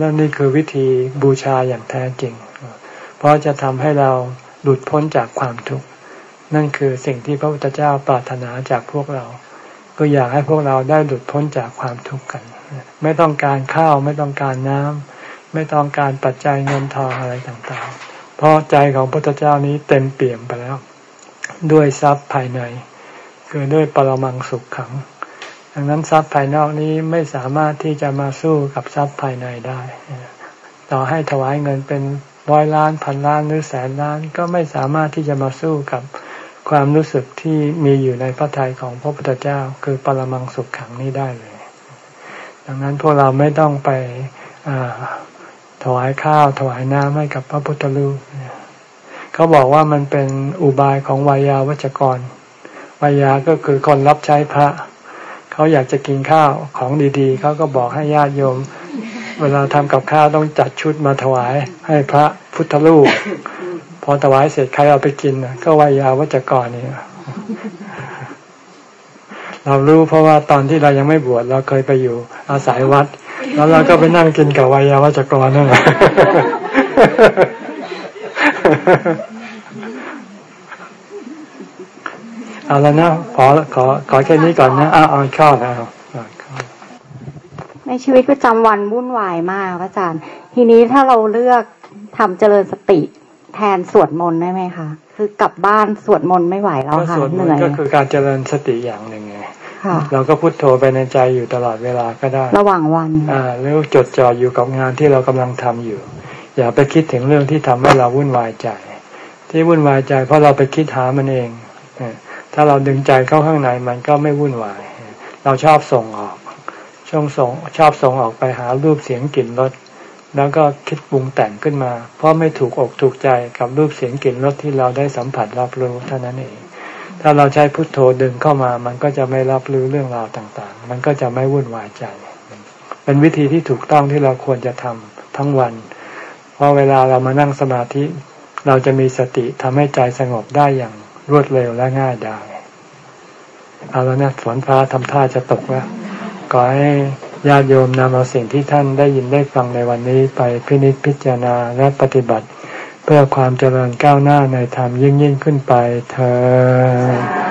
นั่นนี่คือวิธีบูชาอย่างแท้จริง เพราะจะทำให้เราหลุดพ้นจากความทุกข์นั่นคือสิ่งที่พระพุทธเจ้าปรารถนาจากพวกเรา ก็อยากให้พวกเราได้หลุดพ้นจากความทุกข์กัน ไม่ต้องการข้าวไม่ต้องการน้ำไม่ต้องการปัจจัยเงินทองอะไรต่างๆ เพราะใจของพระพุทธเจ้านี้เต็มเปี่ยมไปแล้ว ด้วยทรัพย์ภายใน คือด้วยปรมังสุขขัง ดังนั้นทรัพย์ภายนอกนี้ไม่สามารถที่จะมาสู้กับทรัพย์ภายในได้ ต่อให้ถวายเงินเป็นร้อยล้านพันล้านหรือแสนล้านก็ไม่สามารถที่จะมาสู้กับความรู้สึกที่มีอยู่ในพระทัยของพระพุทธเจ้า คือปรมังสุขขังนี้ได้เลย ดังนั้นพวกเราไม่ต้องไปถวายข้าวถวายน้ำให้กับพระพุทธรูป เขาบอกว่ามันเป็นอุบายของวายาวัจกรวายาก็คือคนรับใช้พระ เขาอยากจะกินข้าวของดีๆ เขาก็บอกให้ญาติโยม เวลาทำกับข้าวต้องจัดชุดมาถวายให้พระพุทธรูปพอถวายเสร็จใครเอาไปกินก็วายาวัจกรนี่เรารู้เพราะว่าตอนที่เรายังไม่บวชเราเคยไปอยู่อาศัยวัด แล้วเราก็ไปนั่งกินกับวายาวัจกรนั่นแหละ เอาแล้วนะขอขอขอแค่นี้ก่อนนะอ้าวเอาข้อแล้วในชีวิตประจำวันวุ่นวายมากอาจารย์ ทีนี้ถ้าเราเลือกทำเจริญสติแทนสวดมนต์ได้ไหมคะคือกลับบ้านสวดมนต์ไม่ไหวแล้วค่ะเหนื่อยก็คือการเจริญสติอย่างหนึ่งไงเราก็พุโทโธไปในใจอยู่ตลอดเวลาก็ได้ ระหว่างวันอ่าแล้วจดจ่ออยู่กับงานที่เรากำลังทำอยู่ อย่าไปคิดถึงเรื่องที่ทำให้เราวุ่นวายใจ ที่วุ่นวายใจ เพราะเราไปคิดหามันเอง ถ้าเราดึงใจเข้าข้างในมันก็ไม่วุ่นวาย เราชอบส่งออกช่องส่งชอบส่งออกไปหารูปเสียงกลิ่นรสแล้วก็คิดปรุงแต่งขึ้นมา เพราะไม่ถูกอกถูกใจกับรูปเสียงกลิ่นรสที่เราได้สัมผัสรับรู้เท่านั้นเอง ถ้าเราใช้พุทโธดึงเข้ามา มันก็จะไม่รับรู้เรื่องราวต่างๆ มันก็จะไม่วุ่นวายใจ เป็นวิธีที่ถูกต้องที่เราควรจะทำทั้งวัน เพราะเวลาเรามานั่งสมาธิ เราจะมีสติทำให้ใจสงบได้อย่างรวดเร็วและง่ายได้เอาแล้วนะฝนฟ้าทำท่าจะตกแล้วก็ให้ญาติโยมนำเอาสิ่งที่ท่านได้ยินได้ฟังในวันนี้ไปพินิจพิจารณาและปฏิบัติ เพื่อความเจริญก้าวหน้าในธรรมยิ่งยิ่งขึ้นไปเธอ